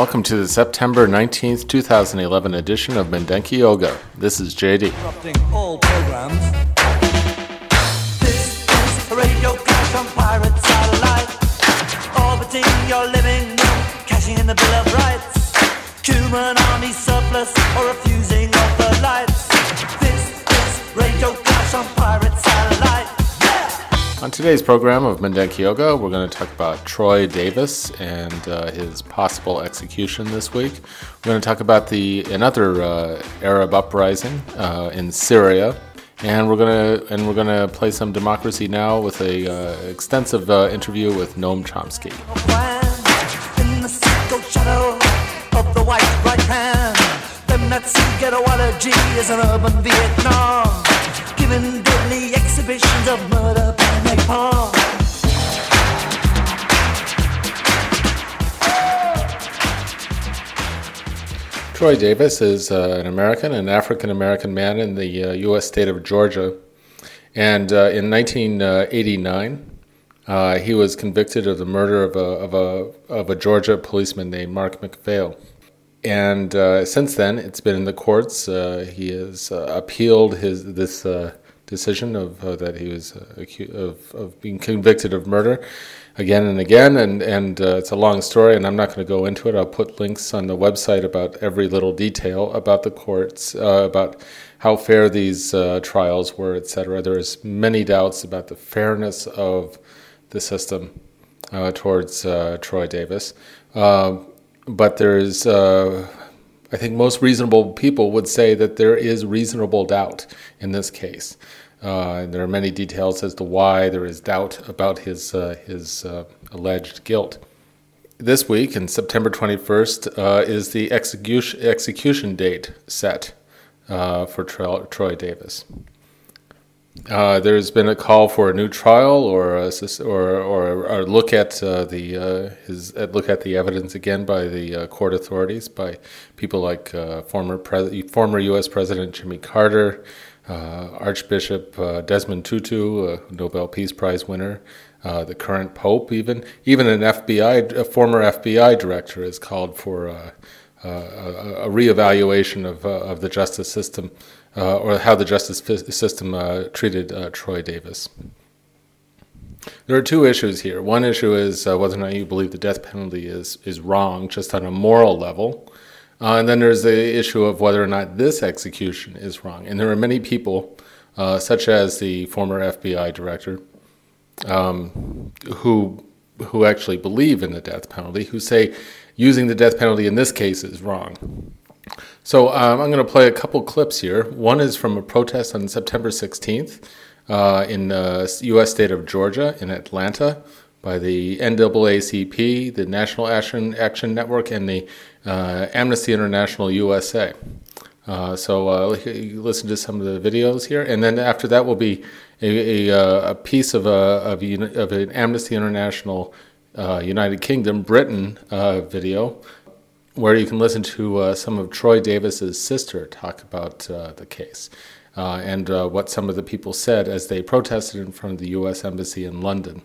Welcome to the September 19th, 2011 edition of Mindenki Joga. This is JD. all programs. This is radio crash on pirate satellite. Orbiting your living room, cashing in the Bill of Rights. Human army surplus or refusing of the lights. This is radio crash on pirate satellite. On today's program of Mindenki Joga, we're going to talk about Troy Davis and uh, his possible execution this week. We're going to talk about the another uh, Arab uprising uh, in Syria, and we're going to and we're going to play some Democracy Now with a uh, extensive uh, interview with Noam Chomsky. Giving deadly exhibitions of murder. Troy Davis is uh, an American, an African American man in the uh, U.S. state of Georgia. And uh, in 1989, uh, he was convicted of the murder of a, of a, of a Georgia policeman named Mark McPhail. And uh, since then, it's been in the courts. Uh, he has uh, appealed his this uh, decision of uh, that he was uh, of, of being convicted of murder again and again. And and uh, it's a long story, and I'm not going to go into it. I'll put links on the website about every little detail about the courts, uh, about how fair these uh, trials were, etc. There's many doubts about the fairness of the system uh, towards Troy Davis. But there's, uh, I think most reasonable people would say that there is reasonable doubt in this case. Uh, there are many details as to why there is doubt about his, uh, his uh, alleged guilt. This week, in September 21st, uh, is the execution, execution date set uh, for Tro- Troy Davis. Uh, there's been a call for a new trial or a, or, or, or look at uh, the uh, his look at the evidence again by the uh, court authorities by people like uh, former pres- former U.S. President Jimmy Carter, uh, Archbishop Desmond Tutu, a Nobel Peace Prize winner, the current Pope, even even an FBI a former FBI director has called for. A, a reevaluation of, of the justice system uh, or how the justice system uh, treated uh, Troy Davis. There are two issues here. One issue is uh, whether or not you believe the death penalty is, is wrong, just on a moral level. Uh, and then there's the issue of whether or not this execution is wrong. And there are many people, uh, such as the former FBI director, um, who who actually believe in the death penalty, who say using the death penalty in this case is wrong. So um, I'm going to play a couple clips here. One is from a protest on September 16th uh, in the U.S. state of Georgia in Atlanta by the NAACP, the National Action Action Network, and the uh, Amnesty International USA. Uh, so uh, listen to some of the videos here, and then after that will be a, a, uh, a piece of a of, uni- of an Amnesty International uh, United Kingdom Britain uh, video, where you can listen to uh, some of Troy Davis's sister talk about uh, the case uh, and uh, what some of the people said as they protested in front of the U.S. Embassy in London.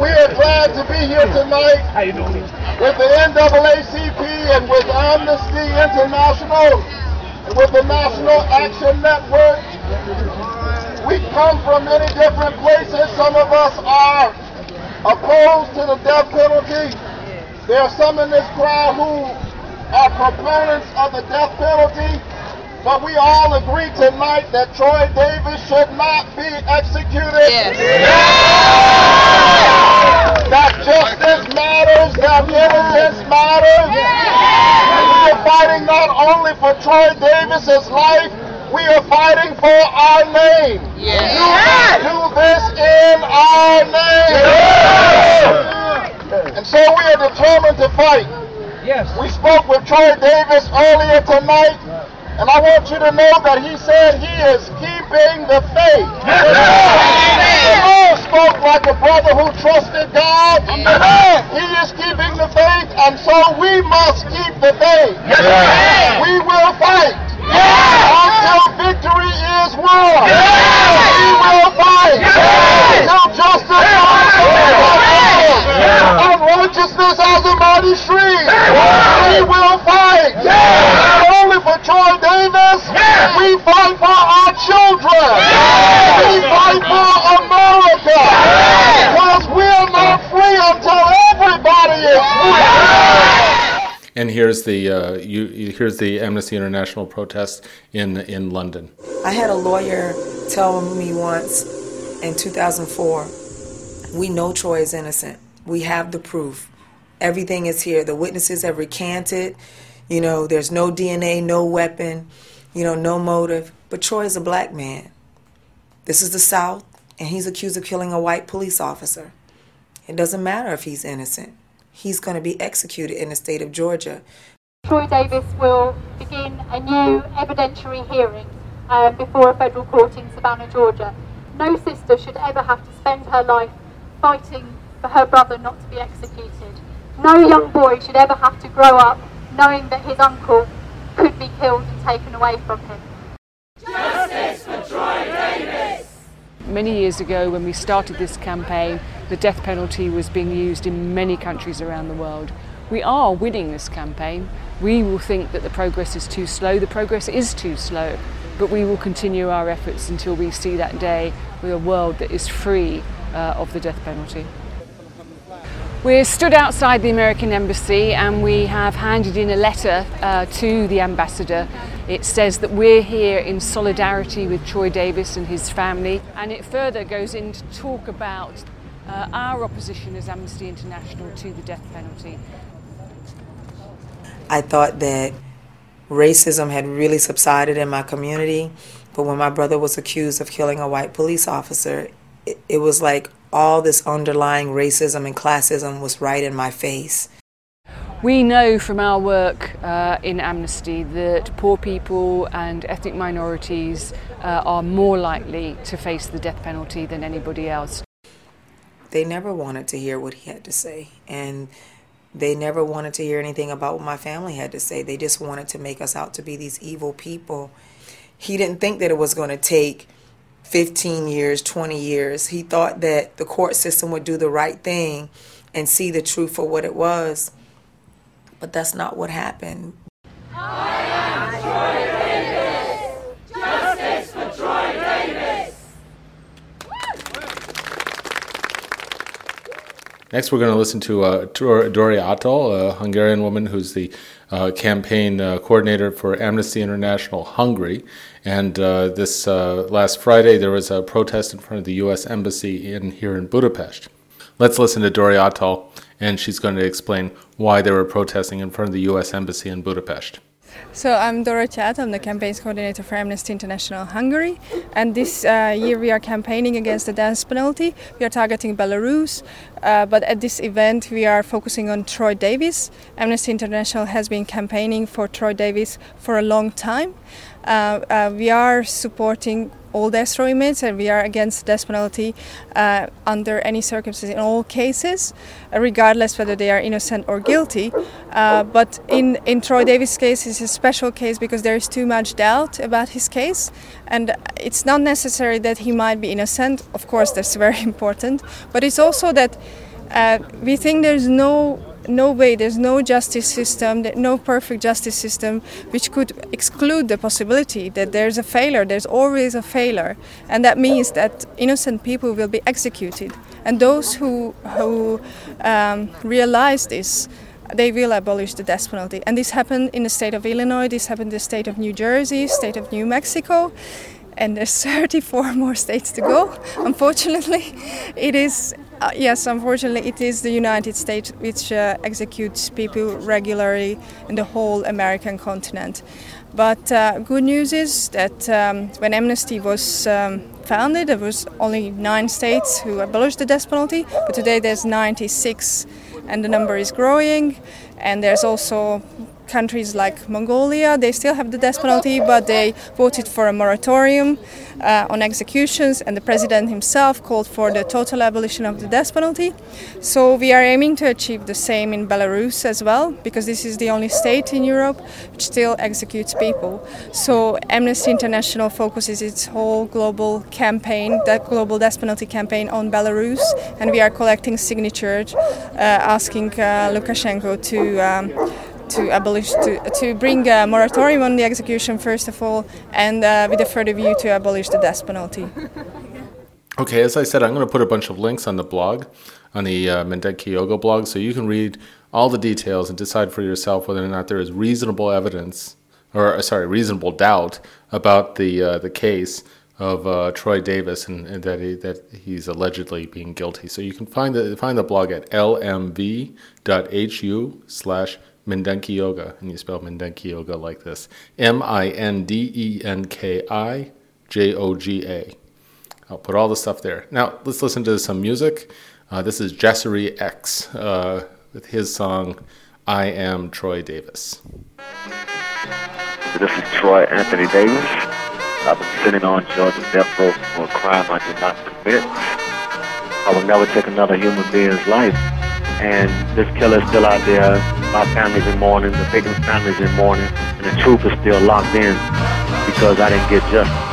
We are glad to be here tonight with the NAACP and with Amnesty International with the National Action Network. We come from many different places. Some of us are opposed to the death penalty. There are some in this crowd who are proponents of the death penalty, but we all agree tonight that Troy Davis should not be executed. Yes! That justice matters, that innocence matters. We are fighting not only for Troy Davis's life, we are fighting for our name. You must do this in our name. And so we are determined to fight. Yes. We spoke with Troy Davis earlier tonight, and I want you to know that he said he is keeping the faith. The Lord spoke like a brother who trusted God. He is keeping the faith, and so we must keep the faith. Yes. We will fight. Until victory is won. We will fight. Until justice comes. And righteousness has a mighty stream. We will fight not only for Troy Davis, we fight for our children. We fight for America. Because we're not free until everybody is free. And here's the uh, you, you- here's the Amnesty International protest in in London. I had a lawyer tell me once in 2004 we know Troy is innocent. We have the proof. Everything is here. The witnesses have recanted. You know, there's no DNA, no weapon, you know, no motive. But Troy is a black man. This is the South, and he's accused of killing a white police officer. It doesn't matter if he's innocent. He's going to be executed in the state of Georgia. Troy Davis will begin a new evidentiary hearing um, before a federal court in Savannah, Georgia. No sister should ever have to spend her life fighting for her brother not to be executed. No young boy should ever have to grow up knowing that his uncle could be killed and taken away from him. Many years ago, when we started this campaign, the death penalty was being used in many countries around the world. We are winning this campaign. We will think that the progress is too slow. The progress is too slow, but we will continue our efforts until we see that day with a world that is free uh, of the death penalty. We're stood outside the American Embassy and we have handed in a letter uh, to the ambassador. It says that we're here in solidarity with Troy Davis and his family, and it further goes in to talk about uh, our opposition as Amnesty International to the death penalty. I thought that racism had really subsided in my community, but when my brother was accused of killing a white police officer, it, it was like all this underlying racism and classism was right in my face. We know from our work uh, in Amnesty that poor people and ethnic minorities uh, are more likely to face the death penalty than anybody else. They never wanted to hear what he had to say, and they never wanted to hear anything about what my family had to say. They just wanted to make us out to be these evil people. He didn't think that it was going to take 15 years, 20 years. He thought that the court system would do the right thing and see the truth for what it was. But that's not what happened. Next, we're going to listen to uh, Dor- Doria a Hungarian woman who's the uh, campaign uh, coordinator for Amnesty International Hungary. And uh, this uh, last Friday, there was a protest in front of the U.S. Embassy in here in Budapest. Let's listen to Doria Attal, and she's going to explain why they were protesting in front of the U.S. Embassy in Budapest. So I'm Dora Chat, I'm the campaigns coordinator for Amnesty International Hungary, and this uh, year we are campaigning against the death penalty. We are targeting Belarus, uh, but at this event we are focusing on Troy Davis. Amnesty International has been campaigning for Troy Davis for a long time. Uh, uh, we are supporting all death row inmates and we are against death penalty uh, under any circumstances in all cases, regardless whether they are innocent or guilty. Uh, but in, in Troy Davis' case, it's a special case because there is too much doubt about his case, and it's not necessary that he might be innocent. Of course, that's very important, but it's also that uh, we think there's no no way there's no justice system no perfect justice system which could exclude the possibility that there's a failure there's always a failure and that means that innocent people will be executed and those who who um, realize this they will abolish the death penalty. And this happened in the state of Illinois, this happened in the state of New Jersey, state of New Mexico, and there's 34 more states to go. Unfortunately, it is uh, yes, unfortunately, it is the United States which uh, executes people regularly in the whole American continent. But uh, good news is that um, when Amnesty was um, founded, there was only nine states who abolished the death penalty, but today there's 96, and the number is growing. And there's also countries like Mongolia, they still have the death penalty, but they voted for a moratorium uh, on executions, and the president himself called for the total abolition of the death penalty. So we are aiming to achieve the same in Belarus as well, because this is the only state in Europe which still executes people. So Amnesty International focuses its whole global campaign, that global death penalty campaign, on Belarus, and we are collecting signatures uh, asking uh, Lukashenko to. Um, to abolish to, to bring a moratorium on the execution first of all and uh, with a further view to abolish the death penalty okay as i said i'm going to put a bunch of links on the blog on the uh, Mindenki Joga blog so you can read all the details and decide for yourself whether or not there is reasonable evidence or uh, sorry reasonable doubt about the uh, the case of uh, Troy Davis and, and, that he, that he's allegedly being guilty. So you can find the find the blog at lmv.hu slash Mindenki Joga, and you spell Mindenki Joga like this M I N D E N K I J O G A. I'll put all the stuff there. Now, let's listen to some music. Uh, this is Jasiri X uh, with his song I Am Troy Davis. This is Troy Anthony Davis. I've been sitting on Georgia death row for a crime I did not commit. I will never take another human being's life. And this killer is still out there. My family's in mourning, the victim's family's in mourning, and the truth is still locked in because I didn't get justice.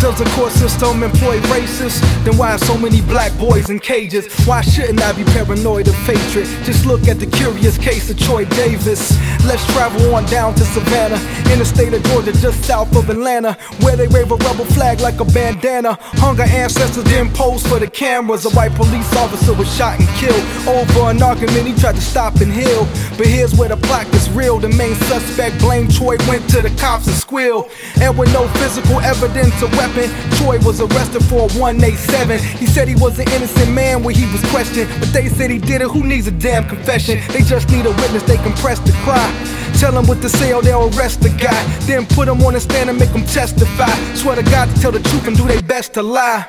Does the court system employ racists? Then why are so many black boys in cages? Why shouldn't I be paranoid of hatred? Just look at the curious case of Troy Davis. Let's travel on down to Savannah, in the state of Georgia, just south of Atlanta, where they wave a rebel flag like a bandana. Hunger ancestors then pose for the cameras. A white police officer was shot and killed over an argument he tried to stop and heal. But here's where the plot gets real. The main suspect blamed Troy, went to the cops and squealed, And with no physical evidence or weapon Troy was arrested for a 187. He said he was an innocent man when he was questioned, but they said he did it. Who needs a damn confession? They just need a witness they can press to cry. Tell them what to say or they'll arrest the guy. Then put him on the stand and make him testify. Swear to God to tell the truth and do their best to lie.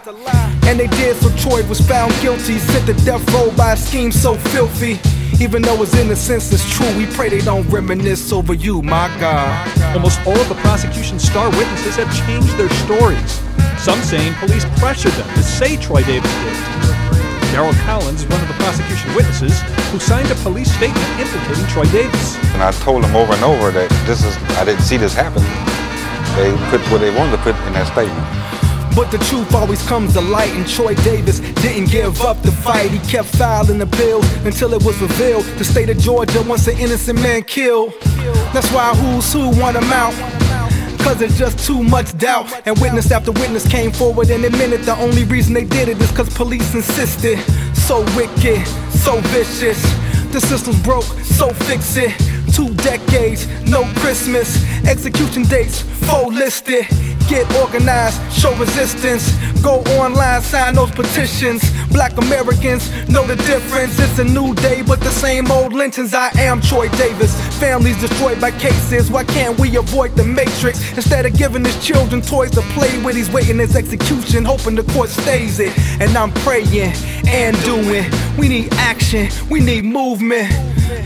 And they did, so Troy was found guilty. Sent to death row by a scheme so filthy. Even though his innocence is true, we pray they don't reminisce over you, my God. Almost all of the prosecution's star witnesses have changed their stories. Some saying police pressured them to say Troy Davis did. Darrell Collins is one of the prosecution witnesses who signed a police statement implicating Troy Davis. And I told them over and over that this is I didn't see this happen. They put what they wanted to put in that statement. But the truth always comes to light, and Troy Davis didn't give up the fight. He kept filing the bill until it was revealed. The state of Georgia wants an innocent man killed. That's why who's who want him out. Cause it's just too much doubt. And witness after witness came forward and admitted the only reason they did it is cause police insisted. So wicked, so vicious. The system's broke, so fix it. Two decades, no Christmas. Execution dates, full listed. Get organized, show resistance. Go online, sign those petitions. Black Americans know the difference. It's a new day, but the same old lynchings. I am Troy Davis. Families destroyed by cases. Why can't we avoid the matrix? Instead of giving his children toys to play with, he's waiting his execution, hoping the court stays it. And I'm praying and doing. We need action, we need movement.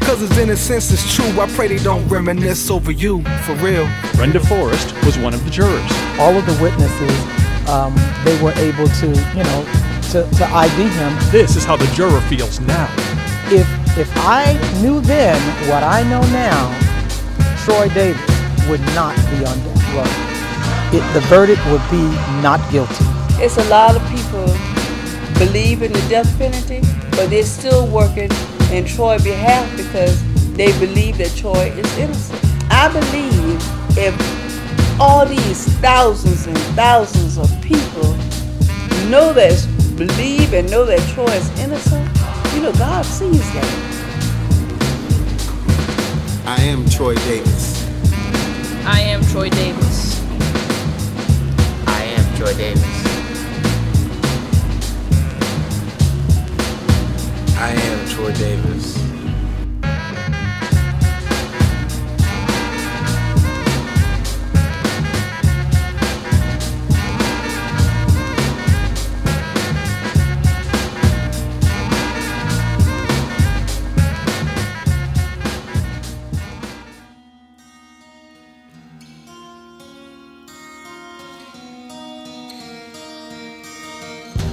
Cause his innocence is true. I pray they don't reminisce over you, for real. Brenda Forrest was one of the jurors. All of the witnesses, um, they were able to, you know, to, to ID him. This is how the juror feels now. If if I knew then what I know now, Troy Davis would not be on death row. It, the verdict would be not guilty. It's a lot of people believe in the death penalty, but they're still working in Troy's behalf because they believe that Troy is innocent. I believe if all these thousands and thousands of people know that, believe and know that Troy is innocent, you know, God sees that. I am Troy Davis. I am Troy Davis. I am Troy Davis. I am Troy Davis.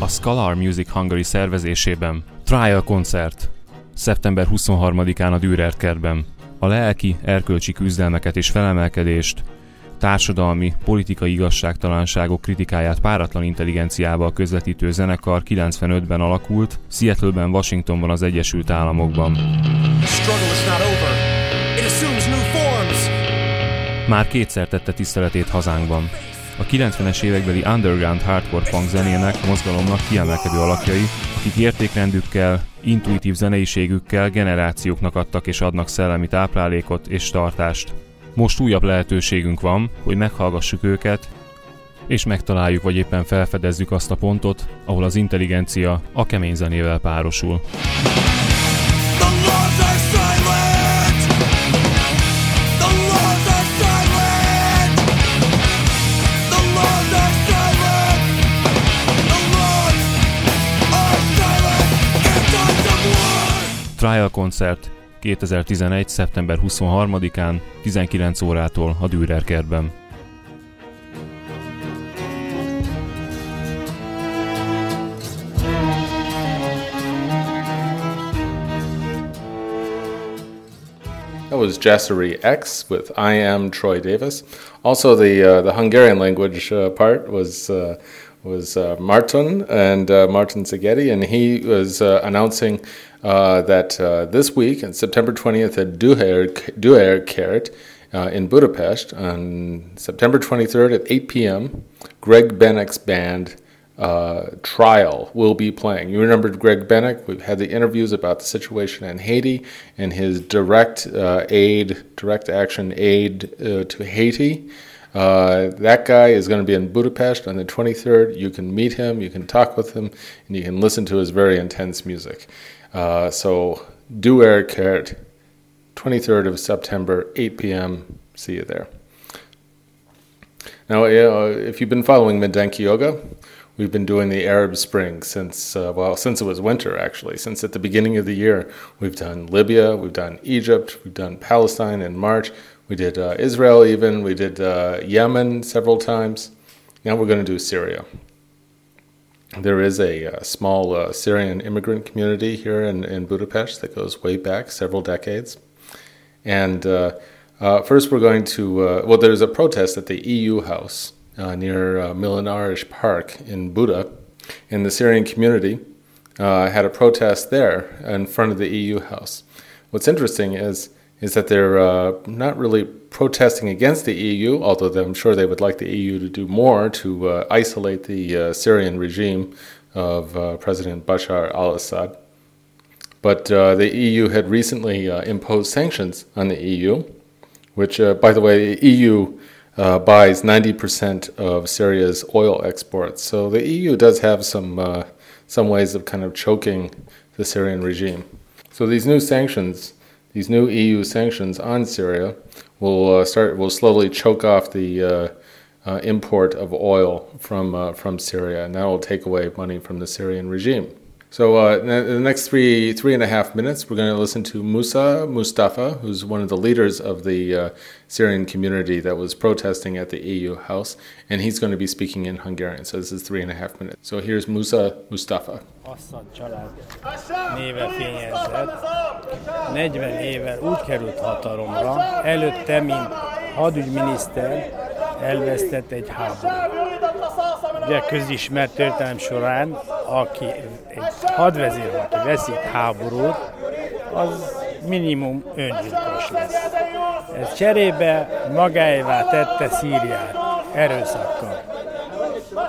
A Scalar Music Hungary szervezésében Trial koncert szeptember 23-án a Dürer kertben. A lelki, erkölcsi küzdelmeket és felemelkedést, társadalmi, politikai igazságtalanságok kritikáját páratlan intelligenciával közvetítő zenekar 95-ben alakult, Seattle-ben, Washingtonban az Egyesült Államokban. Már kétszer tette tiszteletét hazánkban. A 90-es évekbeli underground hardcore punk zenének, a mozgalomnak kiemelkedő alakjai, akik értékrendükkel, intuitív zeneiségükkel generációknak adtak és adnak szellemi táplálékot és tartást. Most újabb lehetőségünk van, hogy meghallgassuk őket, és megtaláljuk vagy éppen felfedezzük azt a pontot, ahol az intelligencia a kemény zenével párosul. Trial koncert 2011. szeptember 23-án 19 órától a Dürer kertben. That was Jassery X with I Am Troy Davis. Also, the uh, the Hungarian language uh, part was uh, was uh, Martin and uh, Martin Szigeti, and he was uh, announcing uh, that uh, this week, on September 20th at Dürer, Dürer uh, in Budapest, on September 23rd at 8 p.m., Greg Bennick's band Trial will be playing. You remember Greg Bennick? We've had the interviews about the situation in Haiti and his direct aid, direct action aid to Haiti. Uh, that guy is going to be in Budapest on the 23rd. You can meet him, you can talk with him, and you can listen to his very intense music. Uh, so Dürer kert, 23rd of September, 8 p.m. See you there. Now, uh, if you've been following Mindenki Joga, we've been doing the Arab Spring since, uh, well, since it was winter, actually. Since at the beginning of the year, we've done Libya, we've done Egypt, we've done Palestine in March, we did uh, Israel even, we did uh, Yemen several times. Now we're going to do Syria. There is a, a uh, small uh, Syrian immigrant community here in, in Budapest that goes way back several decades. And uh, uh, first, we're going to, well, there's a protest at the EU House near uh, Millenáris Park in Buda. And the Syrian community had a protest there in front of the EU House. What's interesting is is that they're uh, not really protesting against the EU, although I'm sure they would like the EU to do more to uh, isolate the uh, Syrian regime of uh, President Bashar al Assad. But uh, the EU had recently uh, imposed sanctions on the EU, which, by the way, the EU buys 90% of Syria's oil exports. So the EU does have some, some ways of kind of choking the Syrian regime. So these new sanctions these new EU sanctions on Syria will uh, start will slowly choke off the uh, uh, import of oil from uh, from Syria, and that will take away money from the Syrian regime. So uh, in the next three three and a half minutes, we're going to listen to Musa Mustafa, who's one of the leaders of the uh, Syrian community that was protesting at the EU House, and he's going to be speaking in Hungarian. So this is three and a half minutes. So here's Musa Mustafa. Assad család néve fényezett. 40 évvel úgy került hatalomra, előtte, mint hadügyminiszter, elvesztett egy háborút. Ugye közismert történelem során, aki egy hadvezér, aki veszít háborút, az minimum öngyilkos lesz. Ez cserébe magáévá tette Szíriát erőszakkal.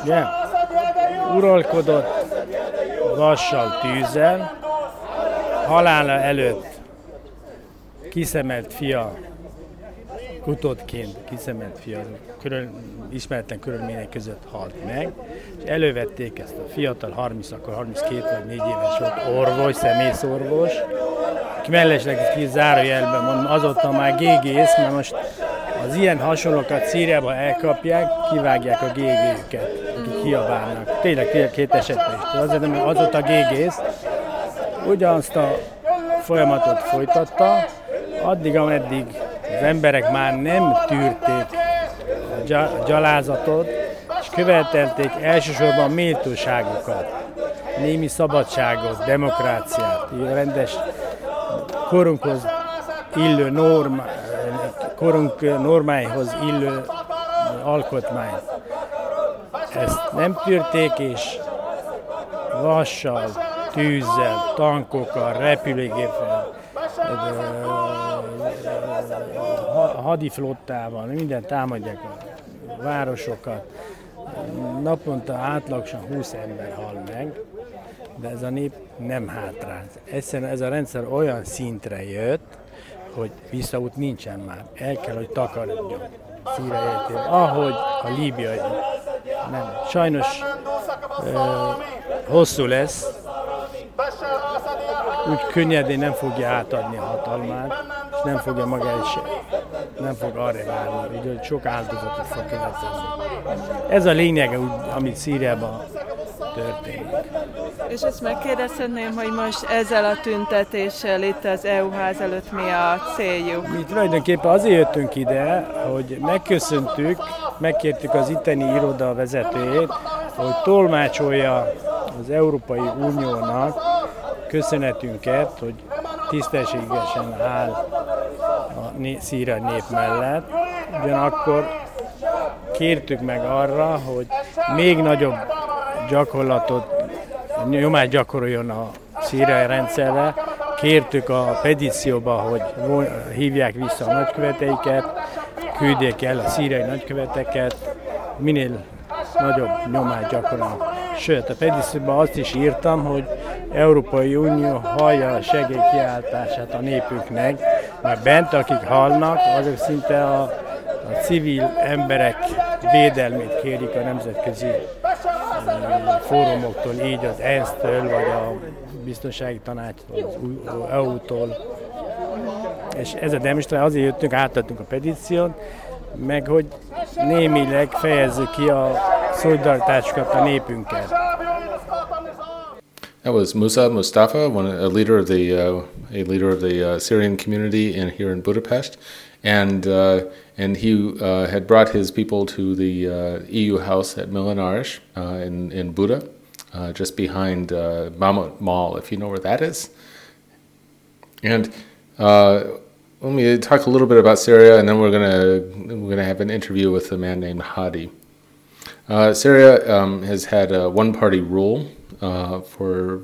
Ugye? Uralkodott vassal, tűzzel, halála előtt kiszemelt fia utódként kiszemelt fia körül, ismeretlen körülmények között halt meg, és elővették ezt a fiatal, 30, akkor 32 vagy 4 éves volt, orvos, szemészorvos, aki mellesleg ki zárójelben mondom, azóta már gégész, mert most az ilyen hasonlókat Szíriában elkapják, kivágják a gégéket, akik kiabálnak. Tényleg, tényleg két esetben is. Azért, mert azóta gégész, ugyanazt a folyamatot folytatta, addig, ameddig az emberek már nem tűrték a gyalázatot, és követelték elsősorban méltóságokat, némi szabadságot, demokráciát, rendes korunkhoz illő norma, korunk normáihoz illő alkotmányt. Ezt nem tűrték, és vassal, tűzzel, tankokkal, repülőgéppel, hadiflottával, minden támadják a városokat. Naponta átlagsan 20 ember hal meg, de ez a nép nem hátrál. Egyszerűen ez a rendszer olyan szintre jött, hogy visszaút nincsen már. El kell, hogy takarodjon. Értél. Ahogy a líbiai. Nem. Sajnos ö, hosszú lesz, úgy könnyedén nem fogja átadni a hatalmát, és nem fogja maga is, nem fog arra várni, hogy sok áldozatot fog következni. Ez a lényeg, amit Szíriában történik. És ezt megkérdezhetném, hogy most ezzel a tüntetéssel itt az EU ház előtt mi a céljuk? Mi tulajdonképpen azért jöttünk ide, hogy megköszöntük, megkértük az itteni iroda vezetőjét, hogy tolmácsolja az Európai Uniónak köszönetünket, hogy tisztességesen áll a szíra nép mellett. Ugyanakkor kértük meg arra, hogy még nagyobb gyakorlatot, nyomást gyakoroljon a szírai rendszerre. Kértük a petícióba, hogy hívják vissza a nagyköveteiket, küldjék el a szírai nagyköveteket, minél nagyobb nyomást gyakorolnak. Sőt, a petícióban azt is írtam, hogy Európai Unió hallja a segélykiáltását a népüknek, mert bent, akik halnak, azok szinte a, a civil emberek védelmét kérik a nemzetközi fórumoktól, így az ENSZ-től, vagy a biztonsági tanácstól, az EU-tól. És ez a demonstráció, azért jöttünk, átadtunk a petíciót, meg hogy némileg ki a a népünkkel. That was Musa Mustafa, one a leader of the uh, a leader of the uh, Syrian community in here in Budapest, and uh, and he uh, had brought his people to the uh, EU house at Millenáris uh, in in Buda, just behind Mammoth Mall, if you know where that is. And let me talk a little bit about Syria, and then we're gonna we're gonna have an interview with a man named Hadi. Syria um, has had a one-party rule uh, for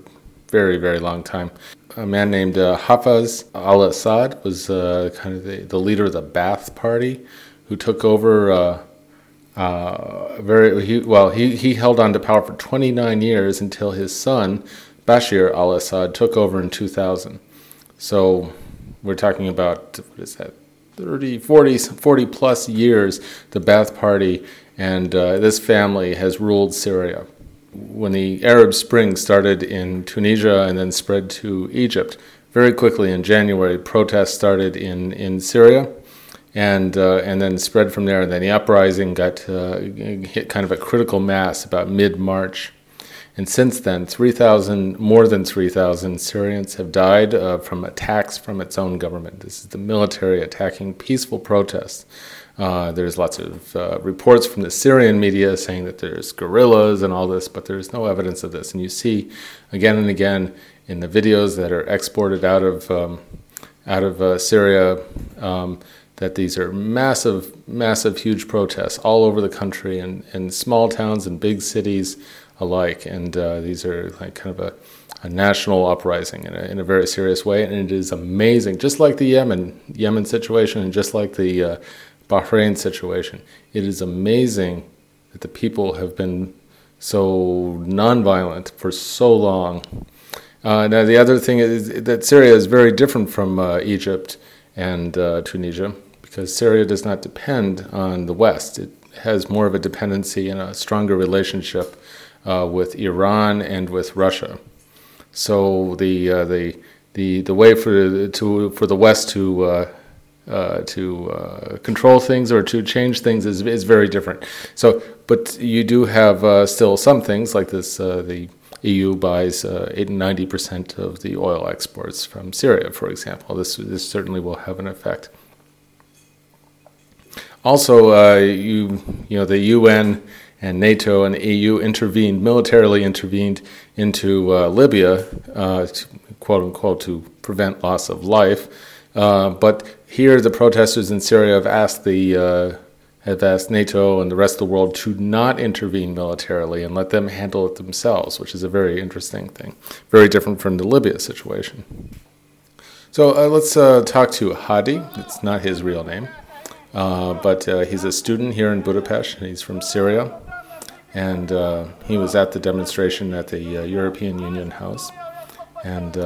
very, very long time. A man named uh, Hafez al Assad was uh, kind of the, the, leader of the Ba'ath Party who took over. Uh, uh, very he, well, he, he held on to power for 29 years until his son, Bashar al Assad, took over in 2000. So we're talking about, what is that, 30, 40, 40 plus years, the Ba'ath Party and uh, this family has ruled Syria when the Arab Spring started in Tunisia and then spread to Egypt, very quickly in January, protests started in, in Syria and, uh, and then spread from there. And then the uprising got uh, hit kind of a critical mass about mid March. And since then, 3,000, more than 3,000 Syrians have died uh, from attacks from its own government. This is the military attacking peaceful protests. Uh, there's lots of uh, reports from the Syrian media saying that there's guerrillas and all this, but there's no evidence of this. And you see again and again in the videos that are exported out of um, out of uh, Syria um, that these are massive, massive, huge protests all over the country and in small towns and big cities alike. And uh, these are like kind of a, a national uprising in a, in a, very serious way. And it is amazing, just like the Yemen Yemen situation, and just like the uh, Bahrain situation. It is amazing that the people have been so nonviolent for so long. Uh, now, the other thing is that Syria is very different from uh, Egypt and uh, Tunisia because Syria does not depend on the West. It has more of a dependency and a stronger relationship uh, with Iran and with Russia. So the uh, the the the way for to for the West to uh, uh, to uh, control things or to change things is is very different. So, but you do have uh, still some things like this. Uh, the EU buys uh, 80 90 percent of the oil exports from Syria, for example. This this certainly will have an effect. Also, uh, you you know the UN and NATO and the EU intervened militarily intervened into Libya, to, quote unquote, to prevent loss of life. but here, the protesters in Syria have asked the uh, have asked NATO and the rest of the world to not intervene militarily and let them handle it themselves, which is a very interesting thing, very different from the Libya situation. So uh, let's uh, talk to Hadi. It's not his real name, uh, but uh, he's a student here in Budapest, and he's from Syria. And uh, he was at the demonstration at the European Union House, and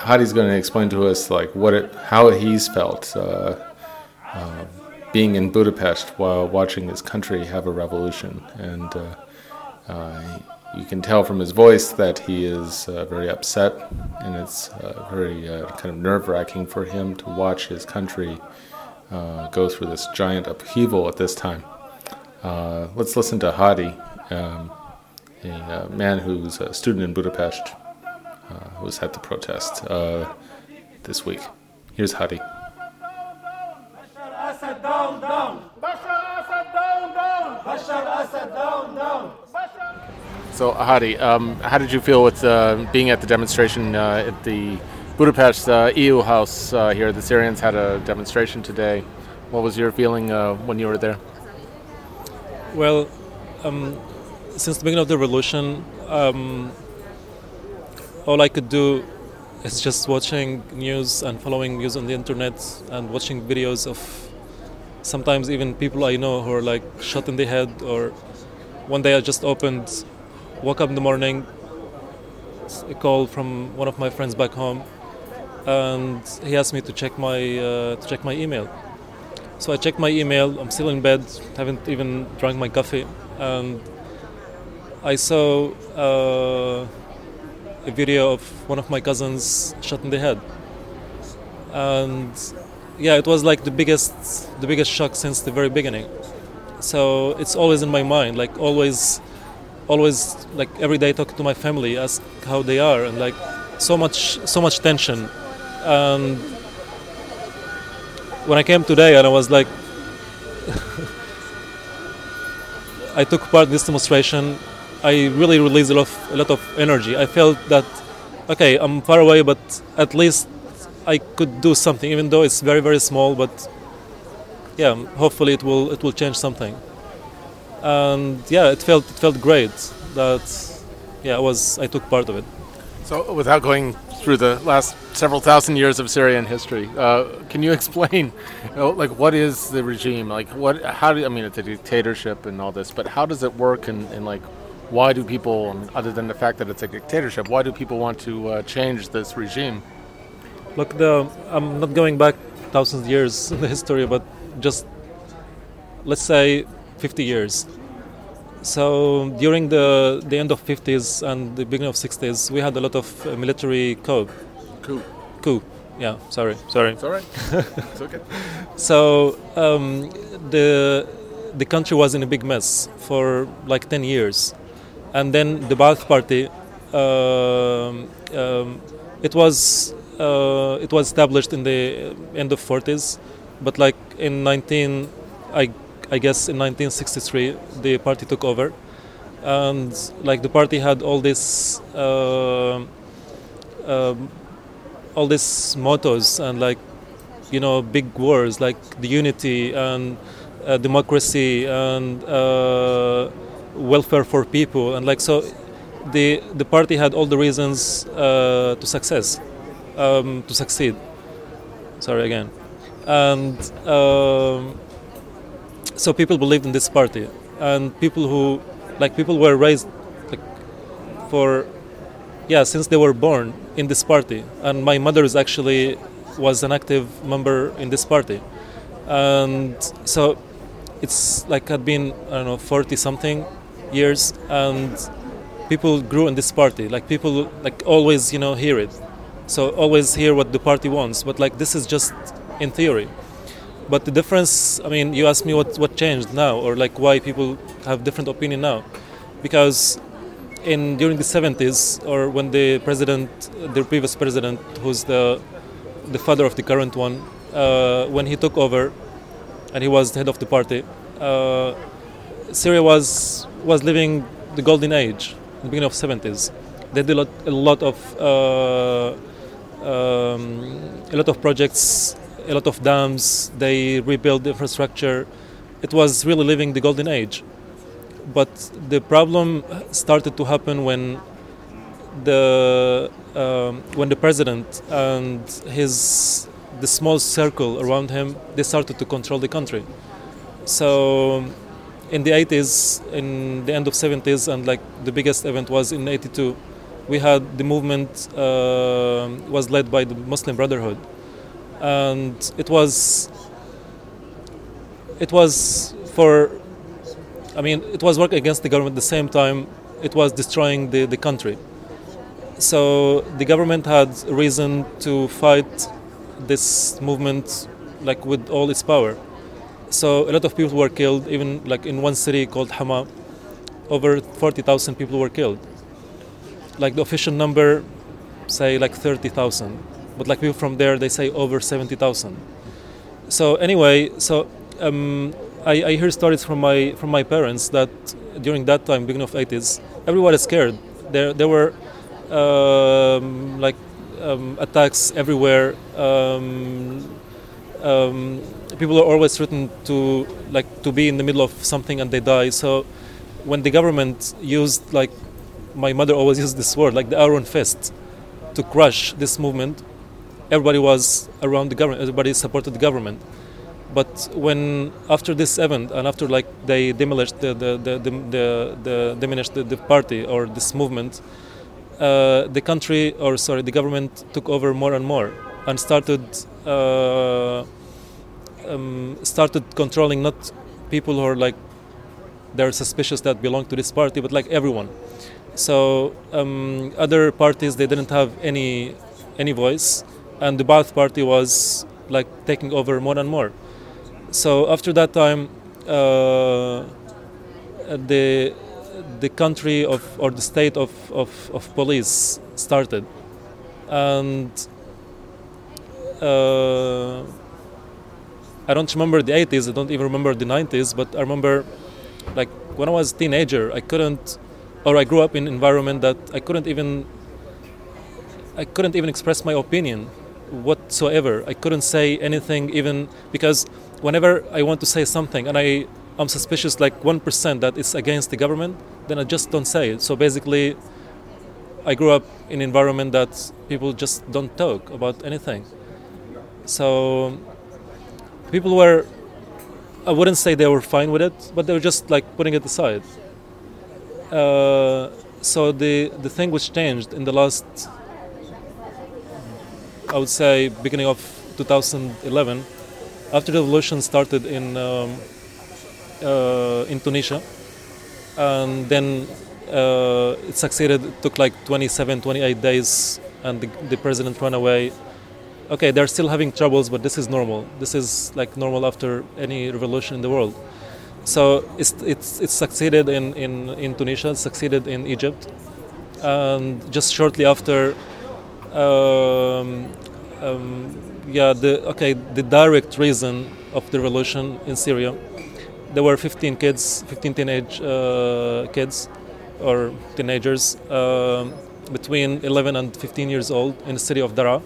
Hadi's going to explain to us like what it, how he's felt uh, uh, being in Budapest while watching his country have a revolution, and uh, uh you can tell from his voice that he is uh, very upset, and it's uh, very kind of nerve-wracking for him to watch his country go through this giant upheaval at this time. Let's listen to Hadi, um, a man who's a student in Budapest uh, was at the protest uh, this week. Here's Hadi. So Hadi, um, how did you feel with uh, being at the demonstration uh, at the Budapest uh, EU House uh, here? The Syrians had a demonstration today. What was your feeling when you were there? Well, um, since the beginning of the revolution, um, all I could do is just watching news and following news on the internet and watching videos of sometimes even people I know who are like shot in the head or one day I just opened woke up in the morning a call from one of my friends back home and he asked me to check my uh, to check my email so I checked my email. I'm still in bed. Haven't even drank my coffee. And I saw uh, a video of one of my cousins shot in the head. And yeah it was like the biggest the biggest shock since the very beginning. So it's always in my mind like always always like every day talking to my family ask how they are and like so much so much tension. And when i came today and i was like i took part in this demonstration I really released a lot, of, a lot of energy. I felt that, okay, I'm far away, but at least I could do something, even though it's very, very small. But yeah, hopefully it will it will change something. And yeah, it felt it felt great that yeah, I was I took part of it. So without going through the last several thousand years of Syrian history. Uh, can you explain, you know, like, what is the regime? Like, what? How do I mean? It's a dictatorship and all this, but how does it work? And, and like, why do people, other than the fact that it's a dictatorship, why do people want to uh, change this regime? Look, the, I'm not going back thousands of years in the history, but just let's say 50 years. So during the the end of 50s and the beginning of 60s, we had a lot of uh, military coup. Coup. Coup. Yeah. Sorry. Sorry. It's all right. it's okay. So um, the the country was in a big mess for like 10 years and then the Ba'ath Party. Uh, um, it was uh, it was established in the end of 40s, but like in 19, I I guess in 1963 the party took over, and like the party had all this. Uh, all these mottos and like you know big words like the unity and uh, democracy and uh, welfare for people. And like so the the party had all the reasons uh, to success um, to succeed. Sorry again. And um, so people believed in this party and people who like people were raised like for yeah since they were born in this party and my mother is actually was an active member in this party, and so it's like had been I don't know 40 something years, and people grew in this party. Like people like always you know hear it, so always hear what the party wants. But like this is just in theory. But the difference, I mean, you asked me what what changed now, or like why people have different opinion now, because in during the 70s or when the president, the previous president, who's the the father of the current one, uh, when he took over, and he was the head of the party, uh, Syria was was living the golden age, the beginning of 70s. They did a lot, a lot of uh, um, a lot of projects, a lot of dams. They rebuilt the infrastructure. It was really living the golden age but the problem started to happen when the um, when the president and his the small circle around him they started to control the country so in the 80s in the end of 70s and like the biggest event was in 82 we had the movement uh, was led by the muslim brotherhood and it was it was for I mean, it was working against the government at the same time it was destroying the, the country. So the government had reason to fight this movement like with all its power. So a lot of people were killed, even like in one city called Hama, over 40,000 people were killed. Like the official number, say like 30,000, but like people from there, they say over 70,000. So anyway, so um, I, I hear stories from my from my parents that during that time, beginning of 80s, everyone is scared. There there were um, like um, attacks everywhere. Um, um, people are always threatened to like to be in the middle of something and they die. So when the government used like my mother always used this word like the iron fist to crush this movement, everybody was around the government. Everybody supported the government but when after this event and after like they demolished the the the, the, the, the diminished the, the, party or this movement uh, the country or sorry the government took over more and more and started uh, um, started controlling not people who are like they're suspicious that belong to this party but like everyone so um, other parties they didn't have any any voice and the Ba'ath party was like taking over more and more so after that time, uh, the the country of or the state of, of, of police started, and uh, I don't remember the 80s. I don't even remember the 90s. But I remember, like when I was a teenager, I couldn't, or I grew up in an environment that I couldn't even, I couldn't even express my opinion whatsoever. I couldn't say anything even because whenever I want to say something and I am suspicious like 1% that it's against the government, then I just don't say it. So basically, I grew up in an environment that people just don't talk about anything. So people were, I wouldn't say they were fine with it, but they were just like putting it aside. Uh, so the, the thing which changed in the last, I would say, beginning of 2011 after the revolution started in um, uh, in Tunisia, and then uh, it succeeded. It took like 27, 28 days, and the, the, president ran away. Okay, they're still having troubles, but this is normal. This is like normal after any revolution in the world. So it's it's, it's succeeded in, in, in Tunisia, succeeded in Egypt, and just shortly after. Um, um, yeah, the okay, the direct reason of the revolution in Syria, there were 15 kids, 15 teenage uh, kids or teenagers uh, between 11 and 15 years old in the city of Daraa.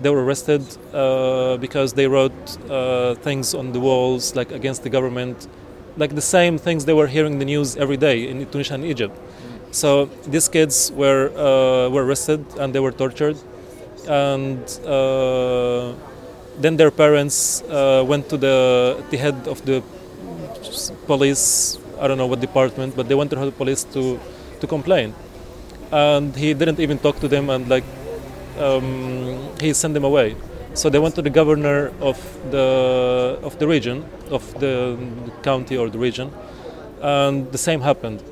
They were arrested uh, because they wrote uh, things on the walls like against the government, like the same things they were hearing the news every day in Tunisia and Egypt. So these kids were uh, were arrested and they were tortured and uh, then their parents uh, went to the the head of the police. I don't know what department, but they went to the police to to complain, and he didn't even talk to them, and like um, he sent them away. So they went to the governor of the of the region, of the county or the region, and the same happened.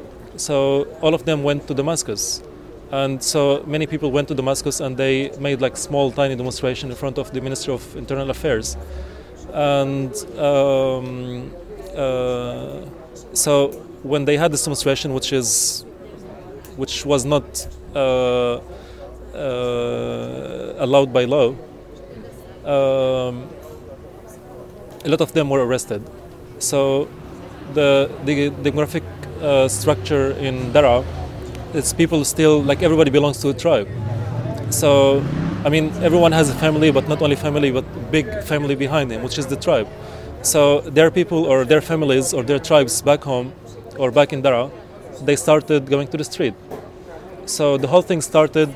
So all of them went to Damascus, and so many people went to Damascus and they made like small, tiny demonstration in front of the Ministry of Internal Affairs, and um, uh, so when they had this demonstration, which is which was not uh, uh, allowed by law, um, a lot of them were arrested. So the the demographic uh, structure in Dara, it's people still like everybody belongs to a tribe. So I mean everyone has a family, but not only family, but big family behind them, which is the tribe. So their people or their families or their tribes back home or back in Dara, they started going to the street. So the whole thing started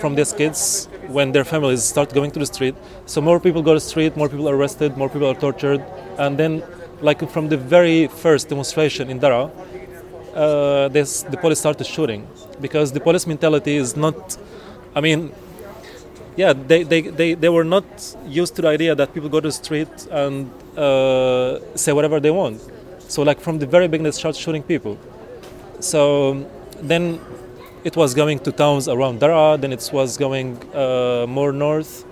from these kids when their families start going to the street. So more people go to the street, more people are arrested, more people are tortured, and then, like from the very first demonstration in Dara, uh, this, the police started shooting because the police mentality is not. I mean, yeah, they, they, they, they were not used to the idea that people go to the street and uh, say whatever they want. So, like from the very beginning, they start shooting people. So then it was going to towns around Dara, then it was going uh, more north,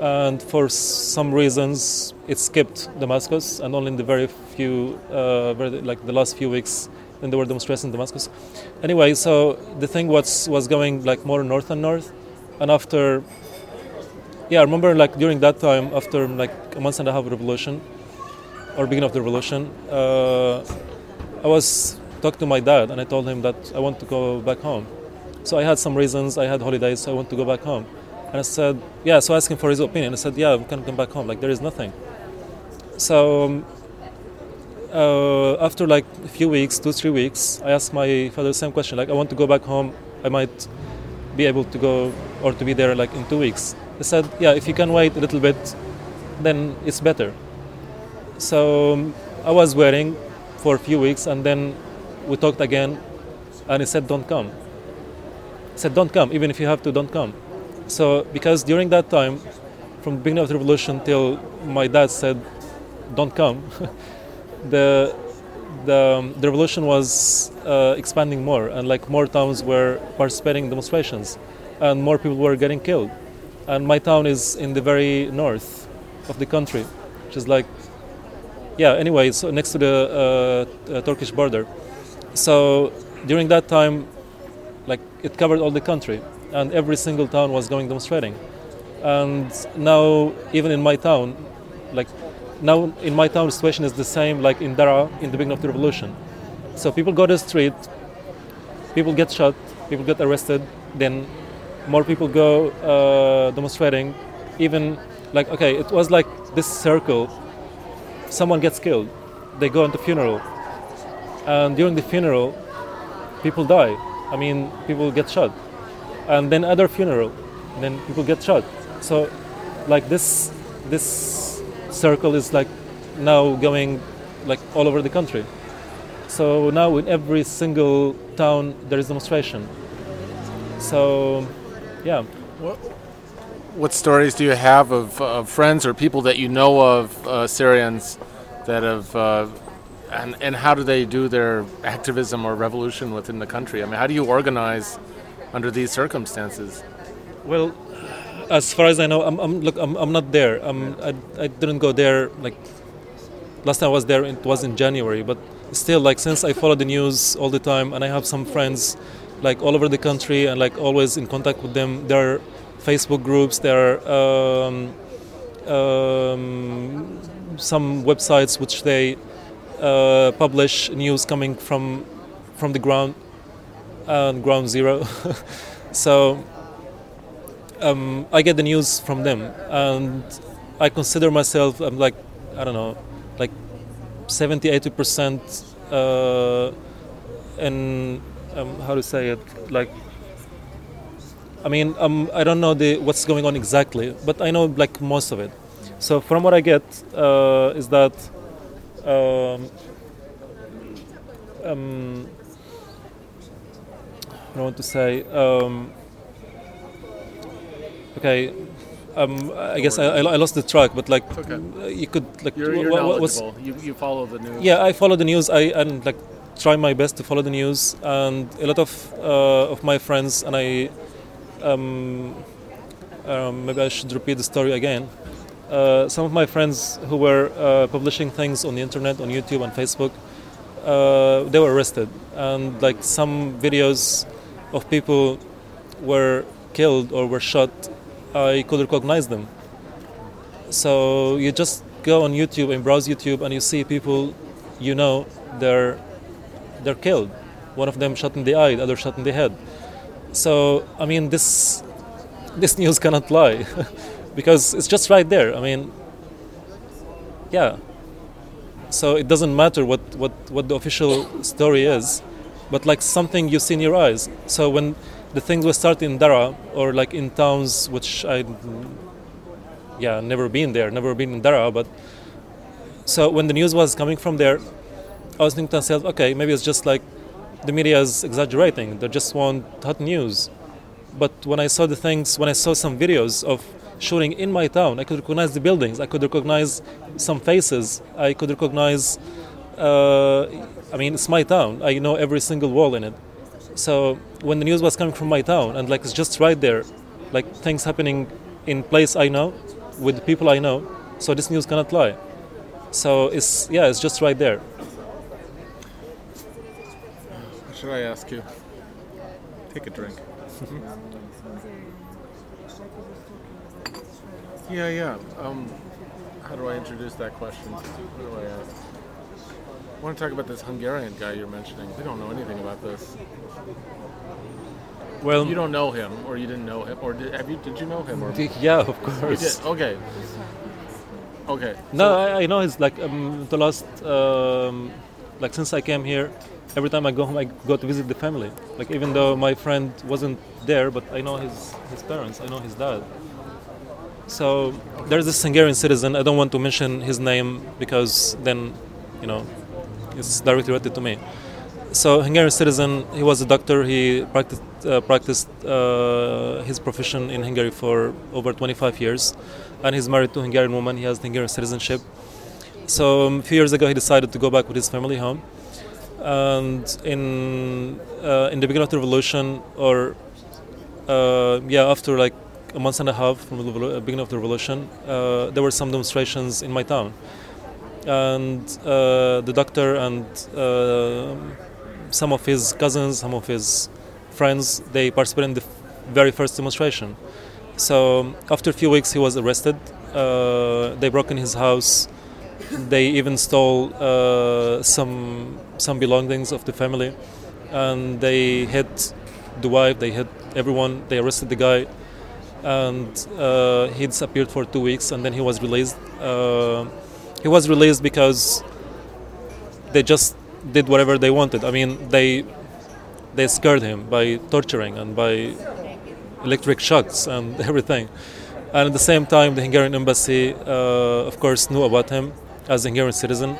and for some reasons it skipped Damascus, and only in the very few, uh, very, like the last few weeks, then they were demonstrations in Damascus. Anyway, so the thing was was going like more north and north, and after, yeah, I remember like during that time, after like a month and a half revolution, or beginning of the revolution, uh, I was talked to my dad and I told him that I want to go back home. So I had some reasons. I had holidays, so I want to go back home. And I said, yeah. So I asked him for his opinion. I said, yeah, we can come back home. Like there is nothing. So um, uh, after like a few weeks, two three weeks, I asked my father the same question. Like I want to go back home. I might be able to go or to be there like in two weeks. He said, yeah, if you can wait a little bit, then it's better. So um, I was waiting for a few weeks, and then we talked again, and he said, don't come He said, "Don't come, even if you have to, don't come." So because during that time, from the beginning of the revolution till my dad said, "Don't come," the the, the revolution was uh, expanding more, and like more towns were participating in demonstrations, and more people were getting killed. And my town is in the very north of the country, which is like, yeah. Anyway, so next to the uh, uh, Turkish border. So during that time, like it covered all the country, and every single town was going demonstrating. And now, even in my town, like now in my town, the situation is the same like in Dara in the beginning of the revolution. So people go to the street, people get shot, people get arrested, then more people go uh, demonstrating. Even like okay, it was like this circle. Someone gets killed, they go into funeral, and during the funeral, people die I mean, people get shot, and then other funeral, then people get shot. So, like this, this circle is like now going like all over the country. So now in every single town there is demonstration. So, yeah. What, what stories do you have of, of friends or people that you know of uh, Syrians that have uh, and and how do they do their activism or revolution within the country? I mean, how do you organize under these circumstances? Well, as far as I know, I'm, I'm look, I'm, I'm not there. I'm, I, I didn't go there. Like last time I was there, it was in January. But still, like since I follow the news all the time, and I have some friends like all over the country, and like always in contact with them. There are Facebook groups. There are um, um, some websites which they uh, publish news coming from from the ground and ground zero. so um, I get the news from them, and I consider myself I'm like I don't know, like 70, 80 percent uh, in um, how to say it like. I mean, um, I don't know the what's going on exactly, but I know like most of it. So from what I get uh, is that um, um, I want to say, um, okay, um, I guess I, I lost the track, but like okay. you could like you're, you're what, what's, knowledgeable. You, you follow the news. Yeah, I follow the news. I and like try my best to follow the news, and a lot of uh, of my friends and I. Um, um, maybe I should repeat the story again. Uh, some of my friends who were uh, publishing things on the internet, on YouTube and Facebook, uh, they were arrested, and like some videos of people were killed or were shot, I could recognize them. So you just go on YouTube and browse YouTube, and you see people, you know, they're they're killed. One of them shot in the eye, the other shot in the head. So I mean, this this news cannot lie, because it's just right there. I mean, yeah. So it doesn't matter what, what, what the official story is, but like something you see in your eyes. So when the things will start in Dara or like in towns which I, yeah, never been there, never been in Dara, but so when the news was coming from there, I was thinking to myself, okay, maybe it's just like the media is exaggerating. They just want hot news. But when I saw the things, when I saw some videos of shooting in my town, I could recognize the buildings. I could recognize some faces. I could recognize. Uh, I mean, it's my town. I know every single wall in it. So when the news was coming from my town, and like it's just right there, like things happening in place I know, with people I know. So this news cannot lie. So it's yeah, it's just right there. What should I ask you? Take a drink. yeah, yeah. Um, how do I introduce that question? What do I ask? I want to talk about this Hungarian guy you're mentioning. We don't know anything about this. Well, you don't know him, or you didn't know him, or did, have you? Did you know him? Or yeah, of course. Okay. Okay. No, so, I, I, know he's like um, the last, um, like since I came here, every time I go home, I go to visit the family. Like even though my friend wasn't there, but I know his his parents. I know his dad. So there's this Hungarian citizen. I don't want to mention his name because then, you know, it's directly related to me. So Hungarian citizen. He was a doctor. He practiced uh, practiced uh, his profession in Hungary for over 25 years, and he's married to a Hungarian woman. He has Hungarian citizenship. So um, a few years ago, he decided to go back with his family home and in uh, in the beginning of the revolution, or uh, yeah, after like a month and a half from the beginning of the revolution, uh, there were some demonstrations in my town, and uh, the doctor and uh, some of his cousins, some of his friends, they participated in the very first demonstration. So after a few weeks, he was arrested. Uh, they broke in his house they even stole uh, some some belongings of the family, and they hit the wife. They hit everyone. They arrested the guy, and uh, he disappeared for two weeks, and then he was released. He was released because they just did whatever they wanted. I mean, they they scared him by torturing and by electric shocks and everything. And at the same time, the Hungarian embassy, uh, of course, knew about him as a Hungarian citizen,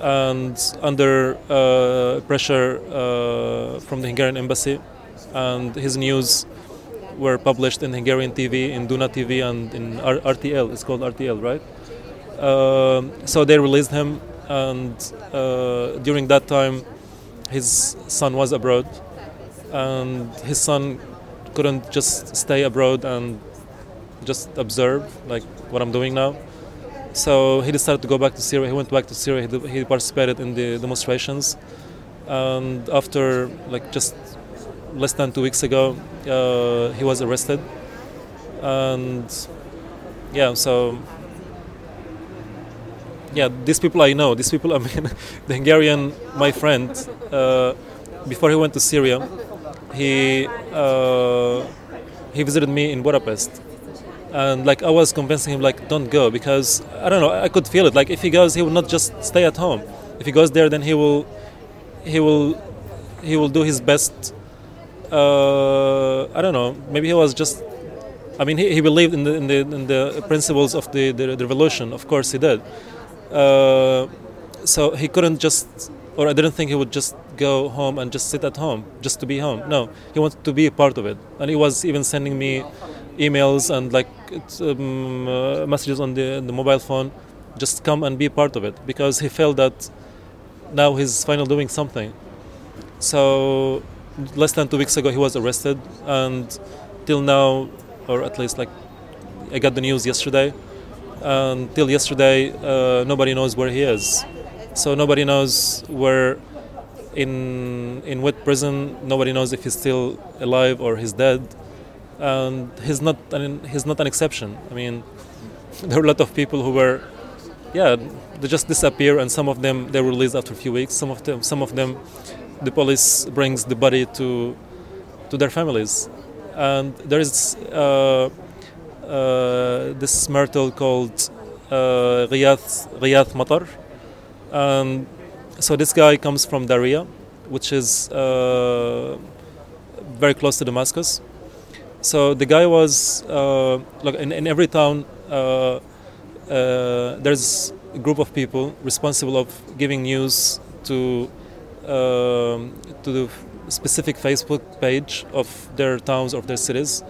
and under uh, pressure uh, from the Hungarian embassy, and his news were published in Hungarian TV, in Duna TV, and in R- RTL. It's called RTL, right? Uh, so they released him, and uh, during that time, his son was abroad, and his son couldn't just stay abroad and just observe like what I'm doing now. So he decided to go back to Syria. He went back to Syria. He, he participated in the demonstrations, and after like just less than two weeks ago, uh, he was arrested. And yeah, so yeah, these people I know. These people, I mean, the Hungarian, my friend, uh, before he went to Syria, he uh, he visited me in Budapest. And like I was convincing him like don't go because I don't know I could feel it. Like if he goes he will not just stay at home. If he goes there then he will he will he will do his best. Uh, I don't know maybe he was just I mean he, he believed in the, in the in the principles of the, the, the revolution. Of course he did uh, so he couldn't just or I didn't think he would just go home and just sit at home just to be home. No he wanted to be a part of it. And he was even sending me emails and like um, uh, messages on the, the mobile phone, just come and be part of it because he felt that now he's finally doing something. So less than two weeks ago he was arrested and till now, or at least like I got the news yesterday, until yesterday uh, nobody knows where he is. So nobody knows where in in what prison. Nobody knows if he's still alive or he's dead. And he's not an, he's not an exception. I mean, there are a lot of people who were, yeah, they just disappear, and some of them they were released after a few weeks. Some of them, some of them, the police brings the body to to their families, and there is uh, this myrtle called uh, Riyadh Riyadh Matar, and so this guy comes from Daria, which is uh, very close to Damascus. So the guy was uh, in, in every town. Uh, uh, there's a group of people responsible of giving news to um, to the specific Facebook page of their towns or their cities,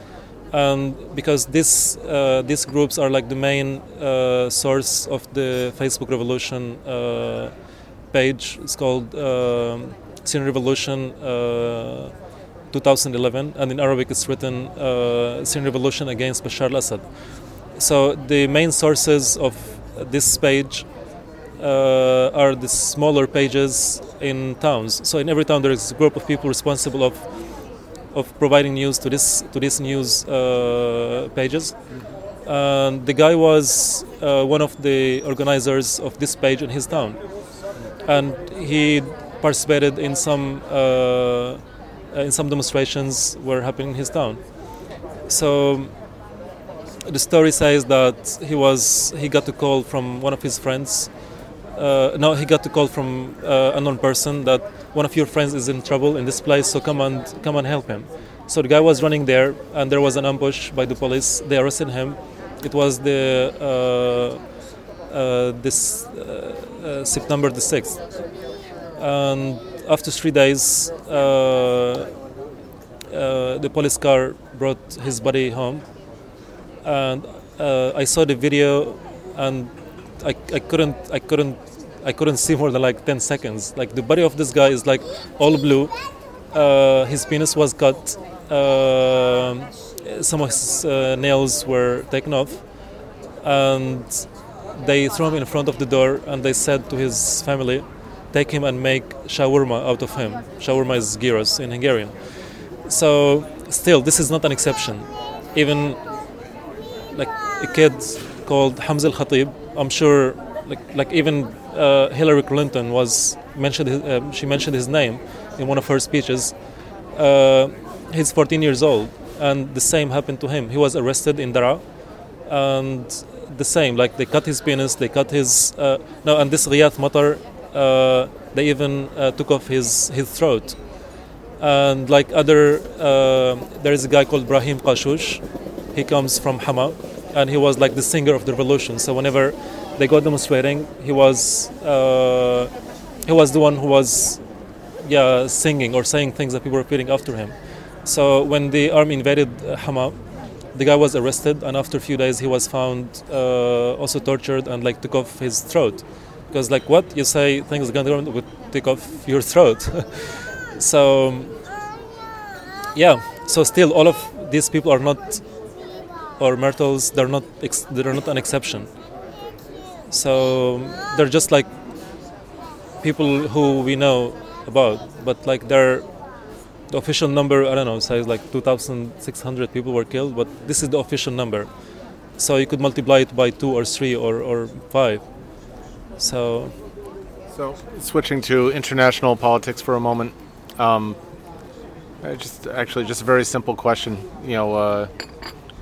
and because this uh, these groups are like the main uh, source of the Facebook revolution uh, page. It's called uh, Syrian Revolution uh, 2011, and in Arabic it's written uh, Syrian Revolution against Bashar al-Assad. So the main sources of this page uh, are the smaller pages in towns. So in every town there is a group of people responsible of of providing news to this to these news uh, pages. And the guy was uh, one of the organizers of this page in his town, and he participated in some uh, in some demonstrations were happening in his town. So the story says that he was he got a call from one of his friends. Uh, no, he got a call from uh, unknown person that one of your friends is in trouble in this place, so come and come and help him. So the guy was running there, and there was an ambush by the police. They arrested him. It was the uh, uh, this uh, uh, September the sixth, and after three days, uh, the police car brought his body home, and I saw the video, and I, I couldn't I couldn't I couldn't see more than like 10 seconds. Like the body of this guy is like all blue. Uh, his penis was cut. Uh, some of his uh, nails were taken off, and they threw him in front of the door. And they said to his family, "Take him and make shawarma out of him." Shawarma is gyros in Hungarian. So still, this is not an exception. Even like a kid called Hamza Al Khatib, I'm sure, like like even uh, Hillary Clinton was mentioned. Uh, she mentioned his name in one of her speeches. Uh, he's 14 years old, and the same happened to him. He was arrested in Dara, and the same. Like they cut his penis, they cut his uh, no, and this Riyadh Matar, uh, they even uh, took off his his throat. And like other, there is a guy called Brahim Qashush. He comes from Hama, and he was like the singer of the revolution. So whenever they got demonstrating. He was uh, he was the one who was yeah singing or saying things that people were repeating after him. So when the army invaded Hama, the guy was arrested, and after a few days he was found uh, also tortured and like took off his throat. Because like what you say things the government would take off your throat. so yeah, so still all of these people are not or myrtles. They're not they're not an exception. So they're just like people who we know about, but like they're the official number. I don't know, says like 2,600 people were killed, but this is the official number. So you could multiply it by two or three or, or five. So. So switching to international politics for a moment. Um, just actually just a very simple question. You know. Uh,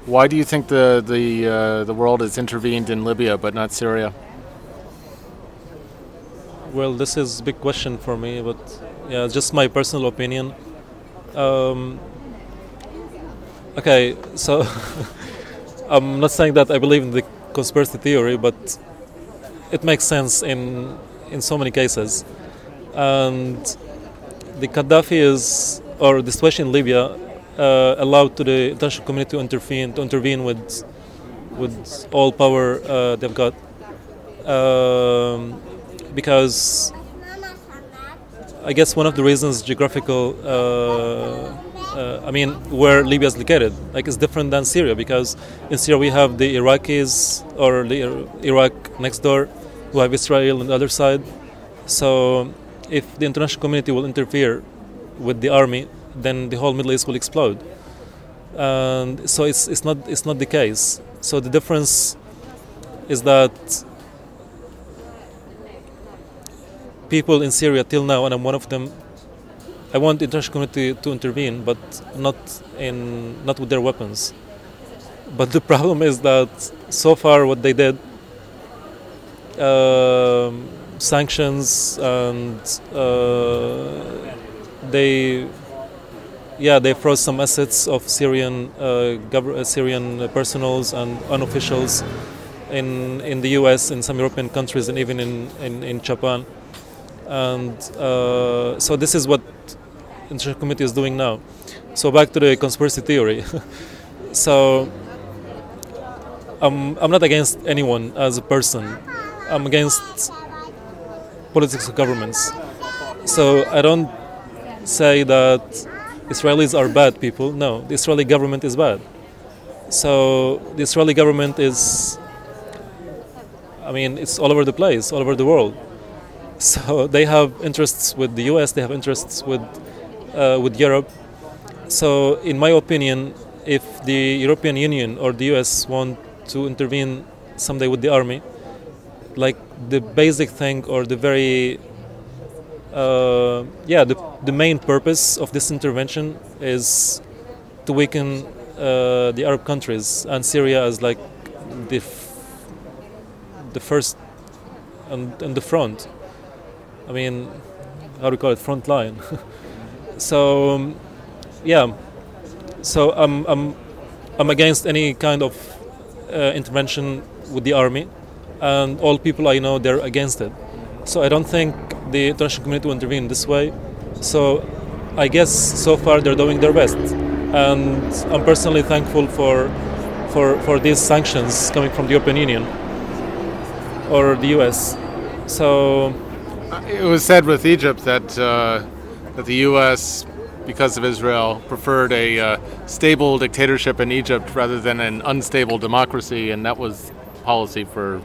why do you think the the uh, the world has intervened in Libya but not Syria? Well, this is a big question for me, but yeah, just my personal opinion. Um, okay, so I'm not saying that I believe in the conspiracy theory, but it makes sense in in so many cases. And the Gaddafi is, or the situation in Libya, uh, allowed to the international community to intervene to intervene with with all power uh, they've got um, because I guess one of the reasons geographical uh, uh, I mean, where Libya is located. Like it's different than Syria because in Syria we have the Iraqis or the Iraq next door, who have Israel on the other side. So if the international community will interfere with the army, then the whole Middle East will explode. And so it's it's not it's not the case. So the difference is that people in Syria till now, and I'm one of them, I want the international community to intervene, but not in not with their weapons. But the problem is that so far what they did, uh, sanctions and uh, they, yeah, they froze some assets of Syrian uh, gov- Syrian personals and unofficials in in the U.S., in some European countries, and even in in, in Japan. And uh, so this is what international committee is doing now. So back to the conspiracy theory. so I'm, I'm not against anyone as a person. I'm against politics of governments. So I don't say that Israelis are bad people. No, the Israeli government is bad. So the Israeli government is, I mean, it's all over the place, all over the world. So they have interests with the U.S. They have interests with uh, with Europe. So, in my opinion, if the European Union or the US want to intervene someday with the army, like the basic thing or the very uh, yeah the, the main purpose of this intervention is to weaken uh, the Arab countries and Syria as like the f- the first and, and the front. I mean, how do you call it? Front line. so um, yeah so I'm, I'm I'm against any kind of uh, intervention with the army and all people I know they're against it so I don't think the international community will intervene this way so I guess so far they're doing their best and I'm personally thankful for for for these sanctions coming from the European Union or the US so it was said with Egypt that uh that the U.S., because of Israel, preferred a uh, stable dictatorship in Egypt rather than an unstable democracy, and that was policy for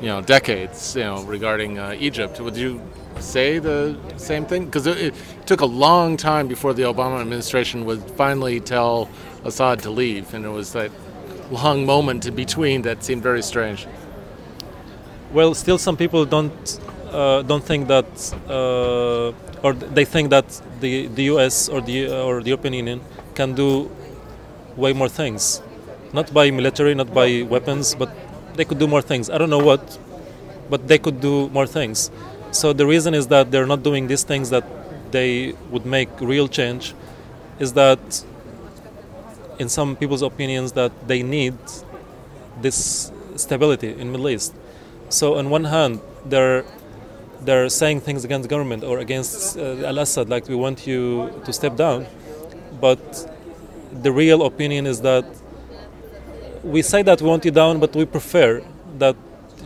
you know decades. You know regarding uh, Egypt. Would you say the same thing? Because it, it, took a long time before the Obama administration would finally tell Assad to leave, and it was that long moment in between that seemed very strange. Well, still, some people don't uh, don't think that, uh, or they think that the the U.S. or the or the European Union can do way more things, not by military, not by weapons, but they could do more things. I don't know what, but they could do more things. So the reason is that they're not doing these things that they would make real change, is that in some people's opinions that they need this stability in Middle East. So on one hand, they're they're saying things against government or against uh, al-Assad, like we want you to step down. But the real opinion is that we say that we want you down, but we prefer that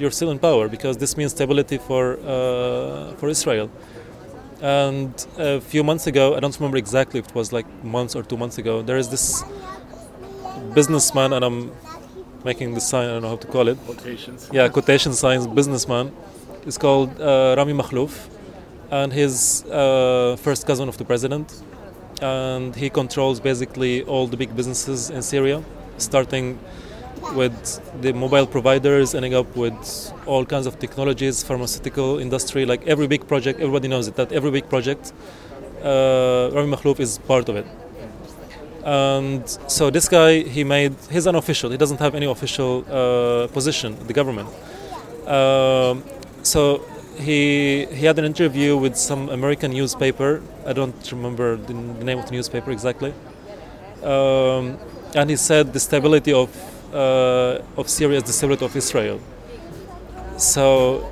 you're still in power because this means stability for uh, for Israel. And a few months ago, I don't remember exactly if it was like months or two months ago. There is this businessman, and I'm making the sign. I don't know how to call it. Quotations. Yeah, quotation signs. Businessman is called uh, Rami Makhlouf, and he's uh, first cousin of the president, and he controls basically all the big businesses in Syria, starting with the mobile providers, ending up with all kinds of technologies, pharmaceutical industry, like every big project. Everybody knows it. That every big project, uh, Rami Makhlouf is part of it. And so this guy, he made, he's unofficial. He doesn't have any official uh, position in the government. Um, so he he had an interview with some American newspaper. I don't remember the, the name of the newspaper exactly. Um, and he said the stability of of Syria is the stability of Israel. So,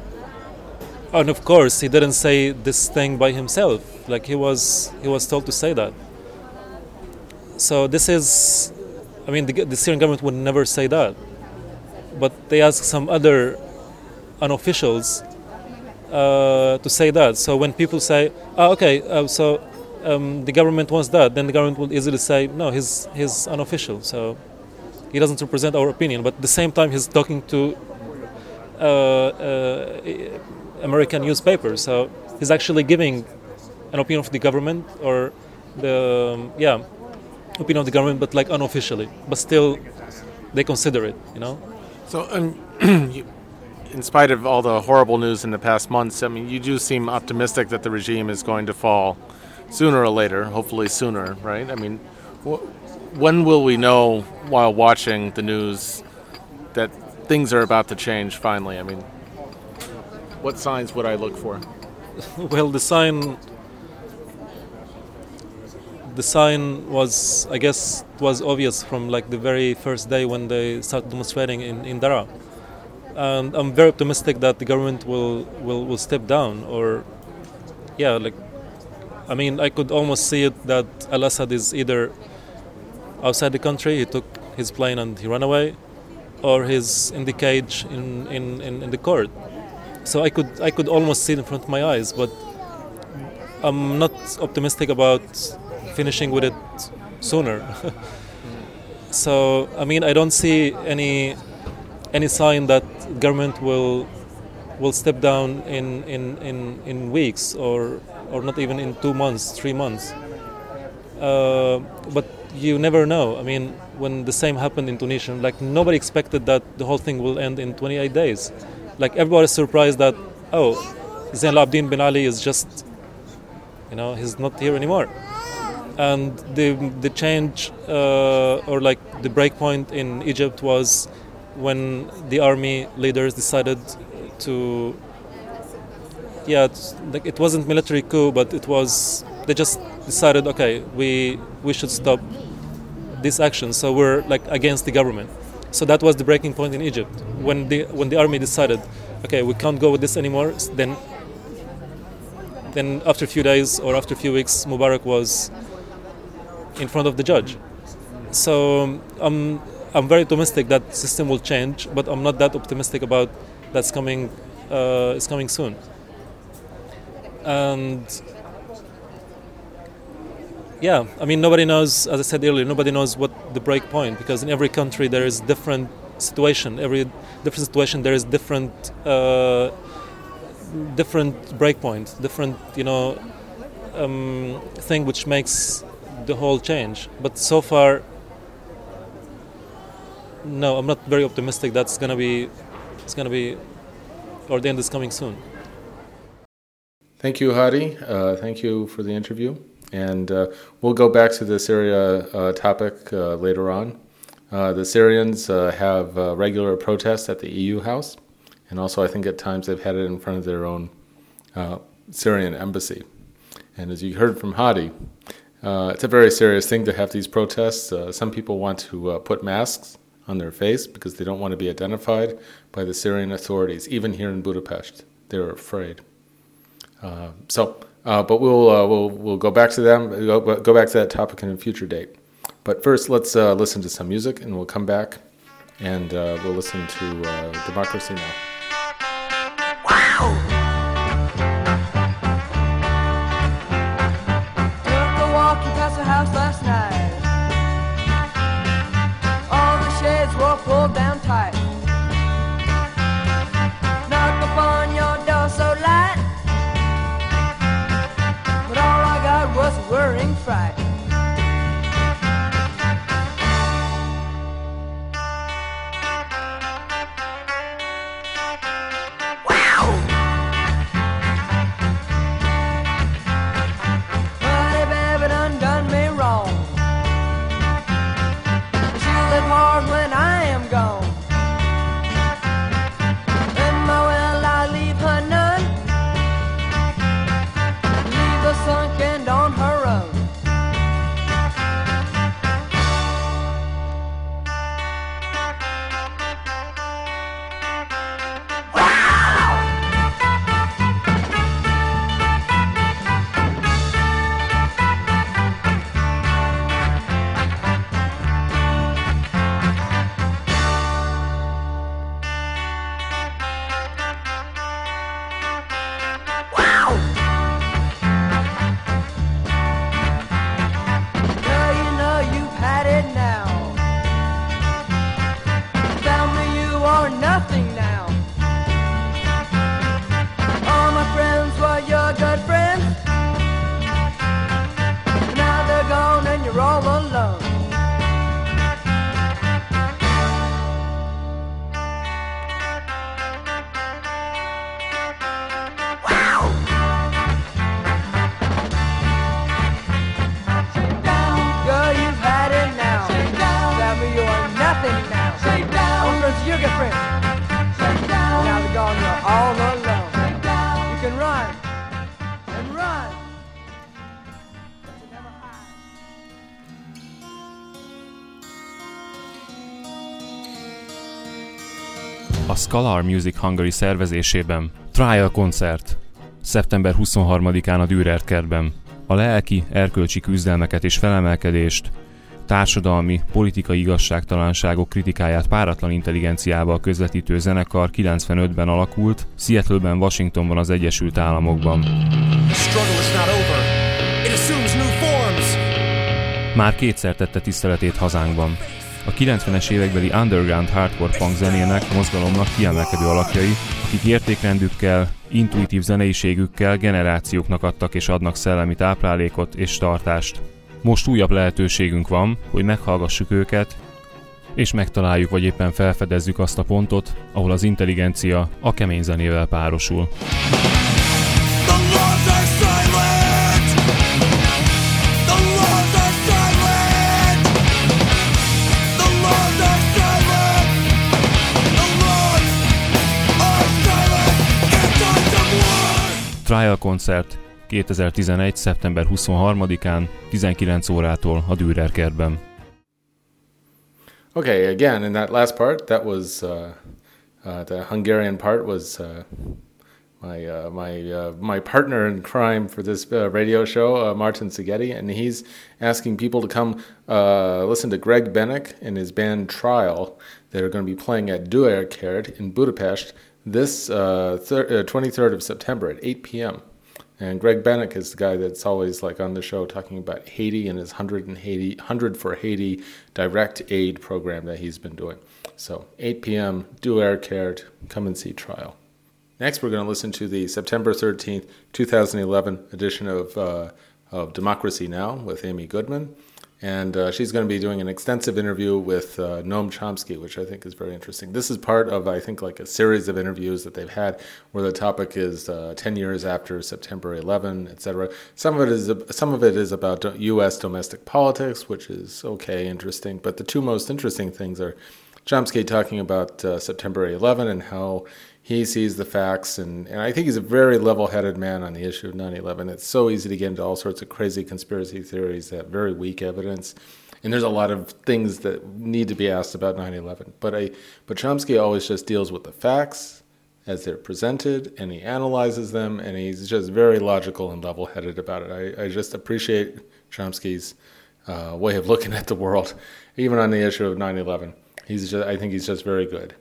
and of course, he didn't say this thing by himself. Like he was he was told to say that. so this is, I mean, the, the Syrian government would never say that, but they ask some other unofficials uh, to say that. So when people say, "Oh, okay, uh, so um, the government wants that," then the government will easily say, "No, he's he's unofficial, so he doesn't represent our opinion." But at the same time, he's talking to uh, uh, American newspapers, so he's actually giving an opinion of the government or the um, yeah opinion of the government, but like unofficially, but still they consider it, you know. So, um, in spite of all the horrible news in the past months, I mean, you do seem optimistic that the regime is going to fall sooner or later. Hopefully, sooner, right? I mean, when will we know while watching the news that things are about to change finally? I mean, what signs would I look for? well, the sign the sign was, I guess, was obvious from like the very first day when they started demonstrating in, in Dara. And I'm very optimistic that the government will, will, will step down or, yeah, like, I mean, I could almost see it that Al Assad is either outside the country, he took his plane and he ran away, or he's in the cage in, in, in, the court. So I could, I could almost see it in front of my eyes, but I'm not optimistic about finishing with it sooner. so I mean, I don't see any any sign that government will will step down in, in, in, in weeks or or not even in two months, three months. Uh, but you never know. I mean, when the same happened in Tunisia, like nobody expected that the whole thing will end in 28 days. Like everybody's surprised that oh, Zain al-Abidin bin Ali is just, you know, he's not here anymore and the the change uh, or like the breakpoint in Egypt was when the army leaders decided to yeah like it wasn't military coup but it was they just decided okay we we should stop this action so we're like against the government so that was the breaking point in Egypt when the when the army decided okay we can't go with this anymore then then after a few days or after a few weeks Mubarak was in front of the judge. So um, I'm I'm very optimistic that system will change, but I'm not that optimistic about that's coming. Uh, it's coming soon. And yeah, I mean nobody knows. As I said earlier, nobody knows what the break point because in every country there is different situation. Every different situation there is different uh, different break point, different you know um, thing which makes the whole change. But so far, no, I'm not very optimistic. That's gonna be, it's gonna be, or the end is coming soon. Thank you, Hadi. Uh, thank you for the interview. And uh, we'll go back to the Syria uh, topic uh, later on. Uh, the Syrians uh, have regular protests at the EU House, and also I think at times they've had it in front of their own Syrian embassy. And as you heard from Hadi, uh, it's a very serious thing to have these protests. Uh, some people want to uh, put masks on their face because they don't want to be identified by the Syrian authorities. Even here in Budapest, they're afraid. Uh, so, uh, but we'll uh, we'll we'll go back to them. Go, go back to that topic in a future date. But first, let's listen to some music, and we'll come back and we'll listen to Democracy Now. Scalar Music Hungary szervezésében. Trial koncert. Szeptember 23-án a Dürer kertben. A lelki, erkölcsi küzdelmeket és felemelkedést, társadalmi, politikai igazságtalanságok kritikáját páratlan intelligenciával közvetítő zenekar 95-ben alakult, Seattle-ben, Washingtonban az Egyesült Államokban. Már kétszer tette tiszteletét hazánkban. A 90-es évekbeli underground hardcore punk zenének, mozgalomnak kiemelkedő alakjai, akik értékrendükkel, intuitív zeneiségükkel generációknak adtak és adnak szellemi táplálékot és tartást. Most újabb lehetőségünk van, hogy meghallgassuk őket, és megtaláljuk vagy éppen felfedezzük azt a pontot, ahol az intelligencia a kemény zenével párosul. Trial koncert 2011. szeptember 23-án 19 órától a Dürer kertben. Okay, again, in that last part, that was uh, uh, the Hungarian part was uh, my uh, my uh, my partner in crime for this uh, radio show, uh, Martin Szigeti, and he's asking people to come uh, listen to Greg Bennick and his band Trial that are going to be playing at Dürer kert in Budapest this uh, thir- 23rd of September at 8 p.m. And Greg Bennick is the guy that's always like on the show talking about Haiti and his 100, and Haiti, 100 for Haiti direct aid program that he's been doing. So 8 p.m. Dürer kert. Come and see trial. Next, we're going to listen to the September 13th, 2011 edition of, uh, of Democracy Now! with Amy Goodman. And uh, she's going to be doing an extensive interview with uh, Noam Chomsky, which I think is very interesting. This is part of, I think, like a series of interviews that they've had where the topic is uh, 10 years after September 11, et cetera. Some of it is some of it is about U.S. domestic politics, which is okay, interesting. But the two most interesting things are Chomsky talking about uh, September 11 and how he sees the facts, and, and I think he's a very level headed man on the issue of 9 11. It's so easy to get into all sorts of crazy conspiracy theories that have very weak evidence. And there's a lot of things that need to be asked about 9 11. But, but Chomsky always just deals with the facts as they're presented, and he analyzes them, and he's just very logical and level headed about it. I, I just appreciate Chomsky's uh, way of looking at the world, even on the issue of 9 11. He's I think he's just very good.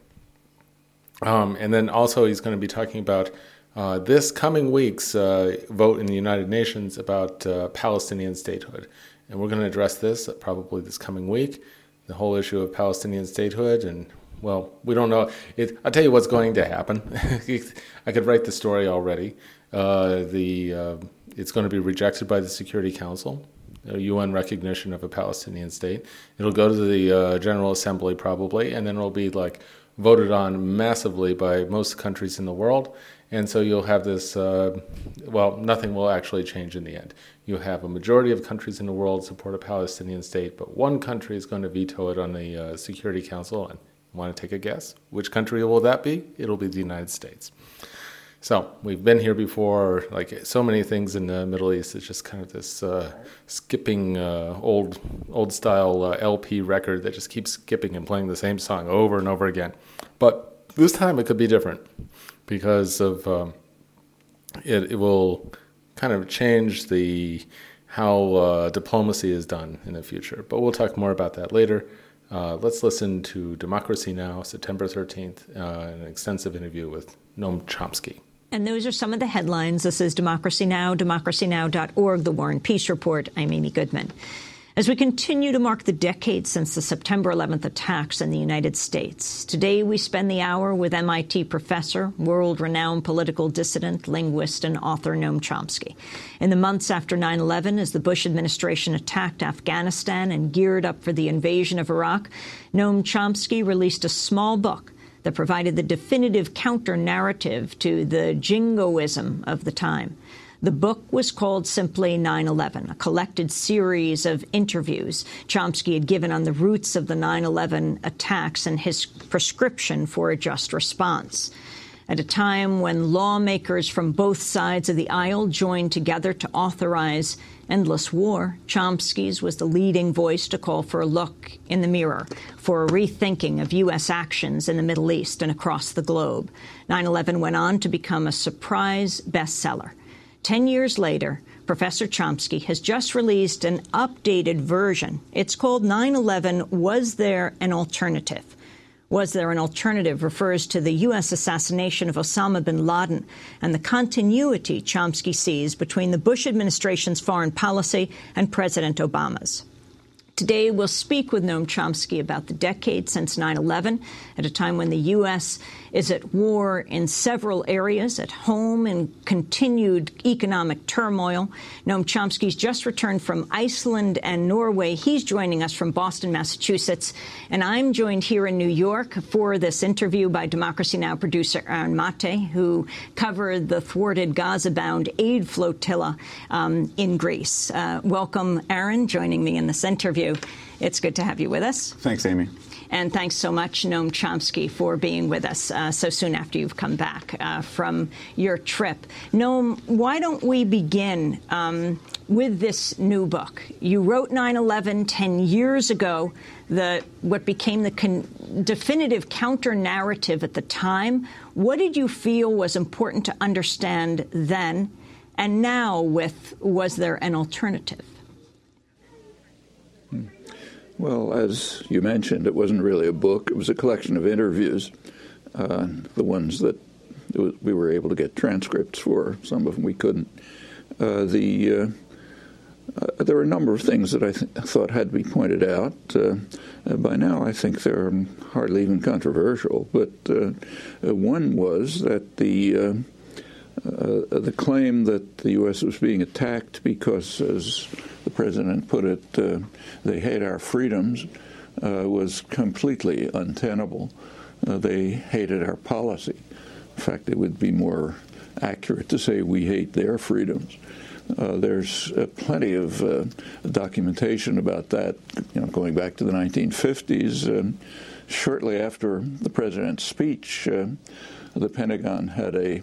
Um, and then also, he's going to be talking about uh, this coming week's uh, vote in the United Nations about uh, Palestinian statehood. And we're going to address this probably this coming week the whole issue of Palestinian statehood. And, well, we don't know. It, I'll tell you what's going to happen. I could write the story already. Uh, the, uh, it's going to be rejected by the Security Council. UN recognition of a Palestinian state. It'll go to the uh, General Assembly probably, and then it'll be like voted on massively by most countries in the world. And so you'll have this, uh, well, nothing will actually change in the end. You have a majority of countries in the world support a Palestinian state, but one country is going to veto it on the uh, Security Council. And want to take a guess? Which country will that be? It'll be the United States. So we've been here before. Like so many things in the Middle East, it's just kind of this uh, skipping uh, old old style uh, LP record that just keeps skipping and playing the same song over and over again. But this time it could be different because of um, it. It will kind of change the how uh, diplomacy is done in the future. But we'll talk more about that later. Uh, let's listen to Democracy Now! September 13th, uh, an extensive interview with Noam Chomsky. And those are some of the headlines. This is Democracy Now!, democracynow.org, The War and Peace Report. I'm Amy Goodman. As we continue to mark the decade since the September 11th attacks in the United States, today we spend the hour with MIT professor, world renowned political dissident, linguist, and author Noam Chomsky. In the months after 9 11, as the Bush administration attacked Afghanistan and geared up for the invasion of Iraq, Noam Chomsky released a small book that provided the definitive counter narrative to the jingoism of the time. The book was called simply 9 11, a collected series of interviews Chomsky had given on the roots of the 9 11 attacks and his prescription for a just response. At a time when lawmakers from both sides of the aisle joined together to authorize endless war, Chomsky's was the leading voice to call for a look in the mirror, for a rethinking of U.S. actions in the Middle East and across the globe. 9 11 went on to become a surprise bestseller. Ten years later, Professor Chomsky has just released an updated version. It's called 9 11 Was There an Alternative? Was there an alternative refers to the U.S. assassination of Osama bin Laden and the continuity Chomsky sees between the Bush administration's foreign policy and President Obama's. Today, we'll speak with Noam Chomsky about the decade since 9 11, at a time when the U.S. is at war in several areas, at home in continued economic turmoil. Noam Chomsky's just returned from Iceland and Norway. He's joining us from Boston, Massachusetts. And I'm joined here in New York for this interview by Democracy Now! producer Aaron Mate, who covered the thwarted Gaza bound aid flotilla um, in Greece. Uh, welcome, Aaron, joining me in this interview. It's good to have you with us. Thanks, Amy. And thanks so much, Noam Chomsky, for being with us uh, so soon after you've come back uh, from your trip. Noam, why don't we begin um, with this new book? You wrote 9 11 10 years ago, the, what became the con- definitive counter narrative at the time. What did you feel was important to understand then? And now, with Was There an Alternative? Well, as you mentioned, it wasn't really a book. It was a collection of interviews, uh, the ones that we were able to get transcripts for. Some of them we couldn't. Uh, the uh, uh there were a number of things that I th- thought had to be pointed out. Uh, uh, by now, I think they're hardly even controversial. But one was that the uh, the claim that the U.S. was being attacked because, as the president put it, uh, they hate our freedoms, uh, was completely untenable. Uh, they hated our policy. In fact, it would be more accurate to say we hate their freedoms. Uh, there's uh, plenty of uh, documentation about that, you know, going back to the 1950s. Um, shortly after the president's speech, the Pentagon had a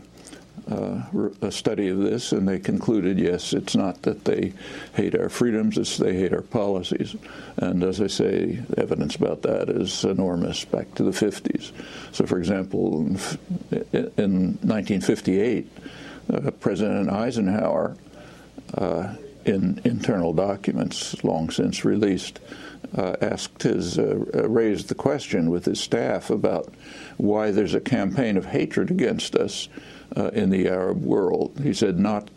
uh, a study of this, and they concluded, yes, it's not that they hate our freedoms, it's they hate our policies. And as I say, evidence about that is enormous back to the 50s. So, for example, in 1958, uh, President Eisenhower, uh, in internal documents long since released, uh, asked his, uh, raised the question with his staff about why there's a campaign of hatred against us uh, in the Arab world. He said, not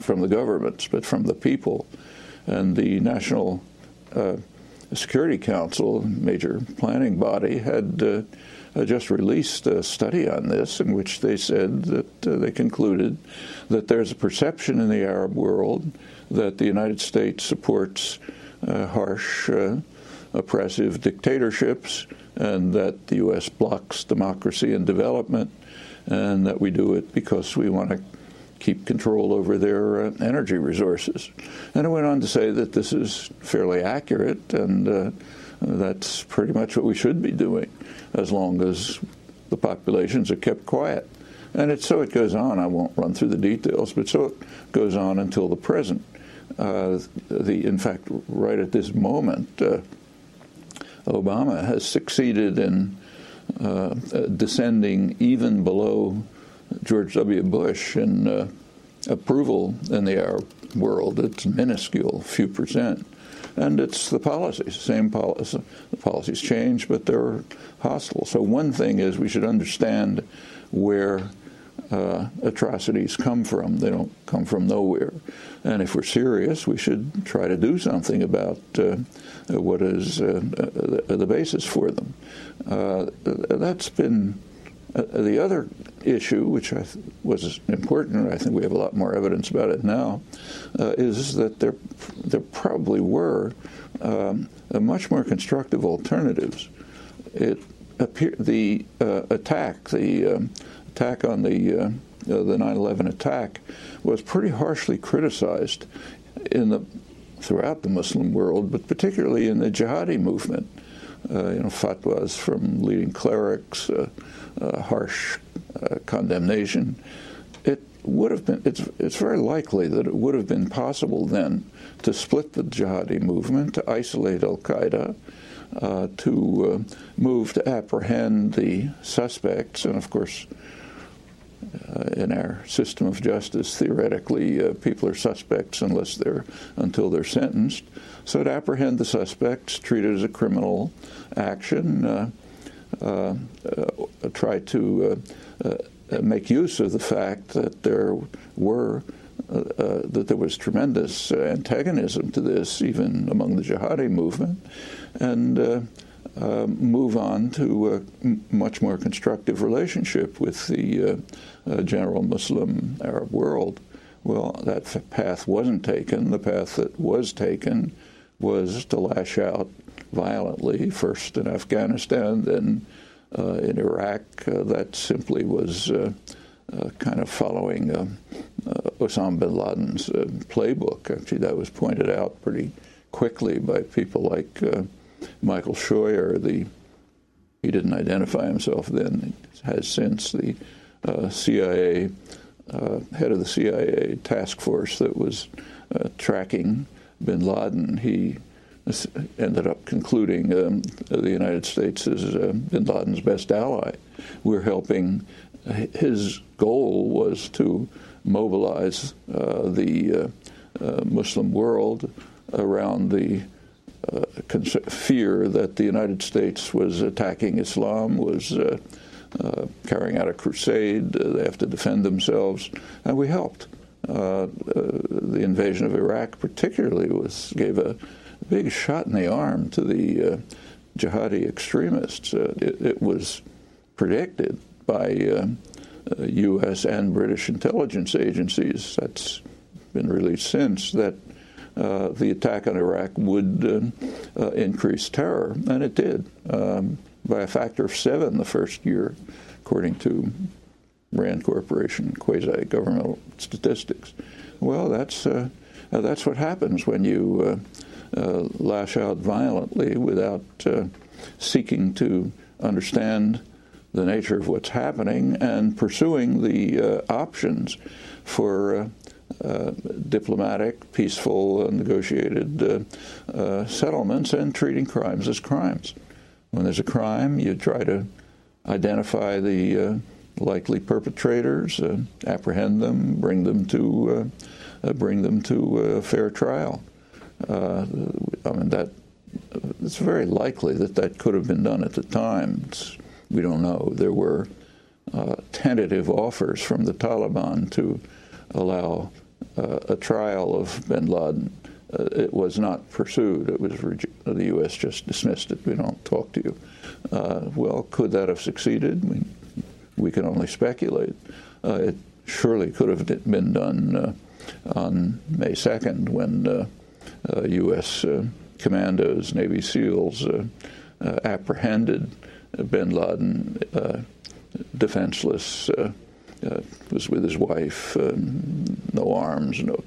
from the governments, but from the people. And the National uh, Security Council, major planning body, had uh, uh just released a study on this in which they said that uh, they concluded that there's a perception in the Arab world that the United States supports harsh, oppressive dictatorships and that the U.S. blocks democracy and development and that we do it because we want to keep control over their uh, energy resources. And it went on to say that this is fairly accurate, and uh, that's pretty much what we should be doing as long as the populations are kept quiet. And so it goes on. I won't run through the details, but so it goes on until the present. Uh, the, in fact, right at this moment, uh, Obama has succeeded in uh, descending even below George W. Bush in uh, approval in the Arab world. It's minuscule, few percent. And it's the policies, same policy. The policies change, but they're hostile. So one thing is we should understand where uh, atrocities come from. They don't come from nowhere. And if we're serious, we should try to do something about uh, what is uh, the, the, basis for them. Uh, that's been uh, the other issue, which was important, and I think we have a lot more evidence about it now, uh, is that there, there probably were um, much more constructive alternatives. It appear, the attack, the um, attack on the uh, the 9/11 attack was pretty harshly criticized in the throughout the Muslim world, but particularly in the jihadi movement. Uh, you know, fatwas from leading clerics, uh, uh harsh condemnation, it would have been, it's, it's very likely that it would have been possible then to split the jihadi movement, to isolate Al Qaeda, uh, to uh, move to apprehend the suspects, and of course, uh, in our system of justice, theoretically, uh, people are suspects unless they're until they're sentenced. So to apprehend the suspects, treat it as a criminal action, uh, uh, try to make use of the fact that there were uh, uh, that there was tremendous antagonism to this, even among the jihadi movement, and uh, uh, move on to a much more constructive relationship with the uh, general Muslim Arab world. Well, that path wasn't taken. The path that was taken was to lash out violently, first in Afghanistan, then uh, in Iraq. Uh, that simply was uh, kind of following Osama bin Laden's playbook. Actually, that was pointed out pretty quickly by people like Michael Scheuer, the he didn't identify himself then, has since the uh, CIA uh, head of the CIA task force that was uh, tracking bin Laden. He ended up concluding um, the United States is uh, bin Laden's best ally. We're helping. His goal was to mobilize uh, the uh, Muslim world around the fear that the United States was attacking Islam, was uh, uh, carrying out a crusade. Uh, they have to defend themselves, and we helped. Uh, uh, the invasion of Iraq, particularly, was gave a big shot in the arm to the jihadi extremists. It, it, was predicted by U.S. and British intelligence agencies. That's been released since that uh, the attack on Iraq would uh, uh, increase terror, and it did um, by a factor of seven the first year, according to Rand Corporation quasi-governmental statistics. Well, that's uh, that's what happens when you lash out violently without seeking to understand the nature of what's happening and pursuing the uh, options for uh, uh, diplomatic, peaceful, uh, negotiated uh, settlements and treating crimes as crimes. When there's a crime, you try to identify the likely perpetrators, apprehend them, bring them to bring them to a fair trial. I mean that it's very likely that that could have been done at the time. It's, we don't know. There were uh, tentative offers from the Taliban to allow uh, a trial of bin Laden. Uh, it was not pursued. It was the U.S. just dismissed it. We don't talk to you. Uh, well, could that have succeeded? We, we can only speculate. Uh, it surely could have been done uh, on May 2nd when U.S. Uh, commandos, Navy SEALs apprehended bin Laden defenseless uh, was with his wife, um, no arms, no,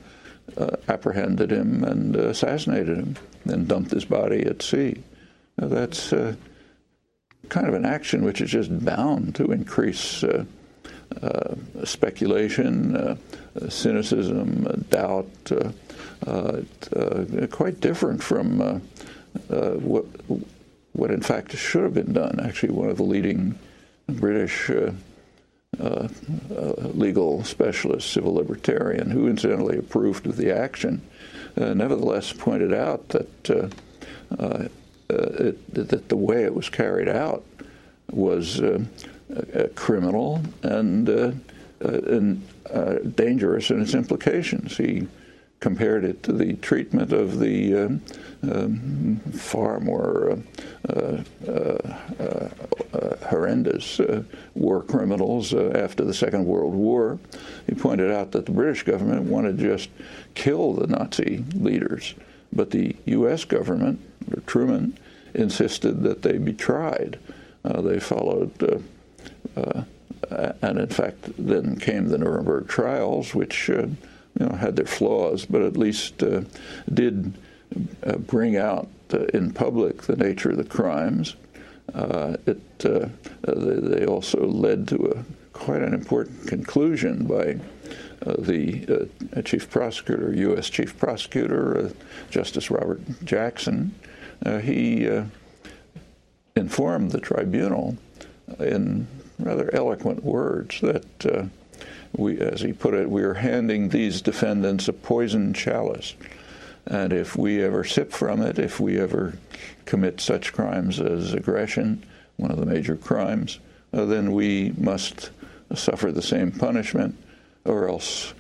uh, apprehended him and assassinated him, then dumped his body at sea. Now that's uh, kind of an action which is just bound to increase uh, uh, speculation, uh, cynicism, doubt. quite different from what, what in fact should have been done. Actually, one of the leading British uh, uh, legal specialist, civil libertarian, who incidentally approved of the action, uh, nevertheless pointed out that uh, uh, it, that the way it was carried out was criminal and, and dangerous in its implications. He compared it to the treatment of the um, um, far more uh, uh, uh, horrendous war criminals after the Second World War. He pointed out that the British government wanted to just kill the Nazi leaders, but the U.S. government, or Truman, insisted that they be tried. they followed and in fact, then came the Nuremberg trials, which uh, you know, had their flaws, but at least uh, did uh, bring out uh, in public the nature of the crimes. Uh, it, uh, they, they, also led to a quite an important conclusion by uh, the uh, chief prosecutor, U.S. Chief Prosecutor, uh, Justice Robert Jackson. Uh, he uh, informed the tribunal in rather eloquent words that uh, we, as he put it, we are handing these defendants a poisoned chalice. And if we ever sip from it, if we ever commit such crimes as aggression, one of the major crimes, uh, then we must suffer the same punishment, or else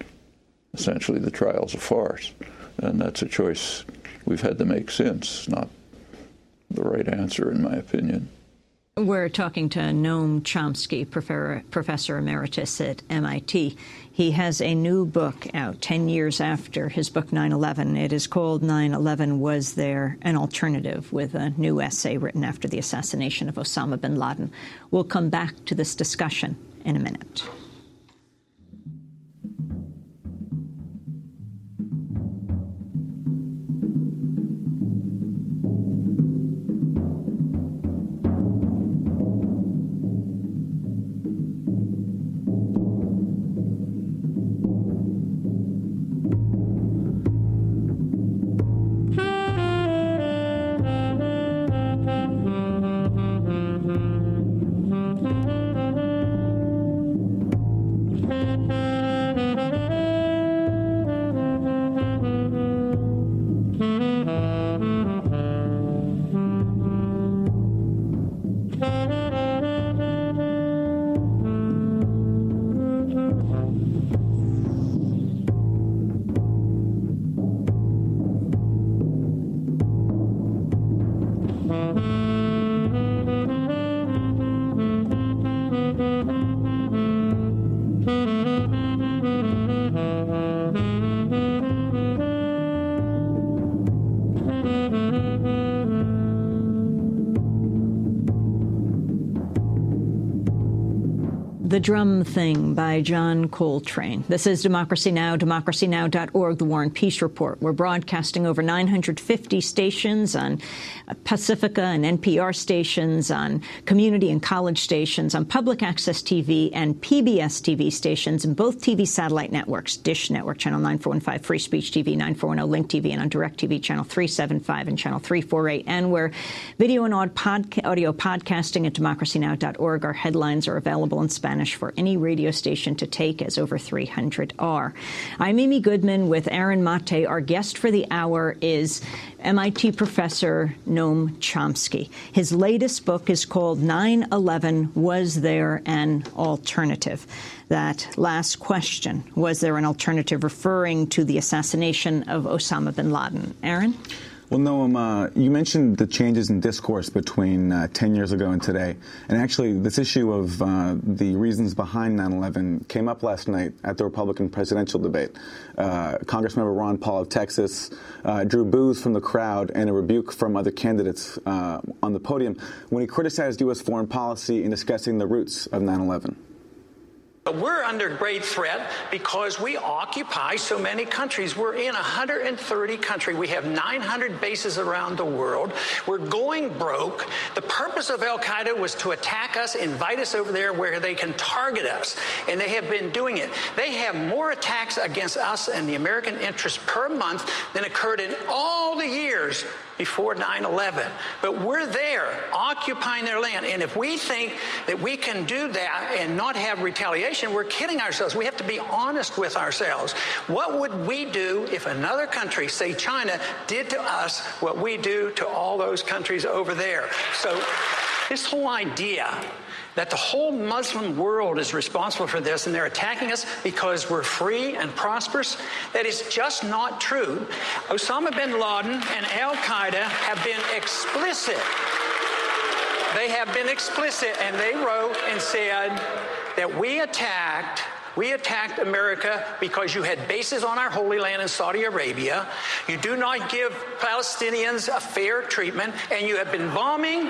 essentially the trial's a farce. And that's a choice we've had to make since, not the right answer, in my opinion. We're talking to Noam Chomsky, professor emeritus at MIT. He has a new book out 10 years after his book 9 11. It is called 9 11 Was There an Alternative? with a new essay written after the assassination of Osama bin Laden. We'll come back to this discussion in a minute. The Drum Thing by John Coltrane. This is Democracy Now!, democracynow.org, The War and Peace Report. We're broadcasting over 950 stations on Pacifica and NPR stations, on community and college stations, on public access TV and PBS TV stations, and both TV satellite networks, Dish Network, Channel 9415, Free Speech TV, 9410, Link TV, and on DirecTV, Channel 375 and Channel 348. And where video and audio podcasting at democracynow.org. Our headlines are available in Spanish Spanish for any radio station to take, as over 300 are. I'm Amy Goodman with Aaron Mate. Our guest for the hour is MIT professor Noam Chomsky. His latest book is called 9 11 Was There an Alternative? That last question, was there an alternative, referring to the assassination of Osama bin Laden? Aaron? Well, Noam, uh, you mentioned the changes in discourse between uh, 10 years ago and today. And actually, this issue of uh, the reasons behind 9 11 came up last night at the Republican presidential debate. Uh, Congressmember Ron Paul of Texas uh, drew boos from the crowd and a rebuke from other candidates uh, on the podium when he criticized U.S. foreign policy in discussing the roots of 9 11. We're under great threat because we occupy so many countries. We're in 130 countries. We have 900 bases around the world. We're going broke. The purpose of Al Qaeda was to attack us, invite us over there where they can target us. And they have been doing it. They have more attacks against us and the American interest per month than occurred in all the years before 9 11. But we're there occupying their land. And if we think that we can do that and not have retaliation, we're kidding ourselves. We have to be honest with ourselves. What would we do if another country, say China, did to us what we do to all those countries over there? So, this whole idea that the whole Muslim world is responsible for this and they're attacking us because we're free and prosperous. That is just not true. Osama bin Laden and Al Qaeda have been explicit. They have been explicit and they wrote and said that we attacked we attacked America because you had bases on our holy land in Saudi Arabia. You do not give Palestinians a fair treatment, and you have been bombing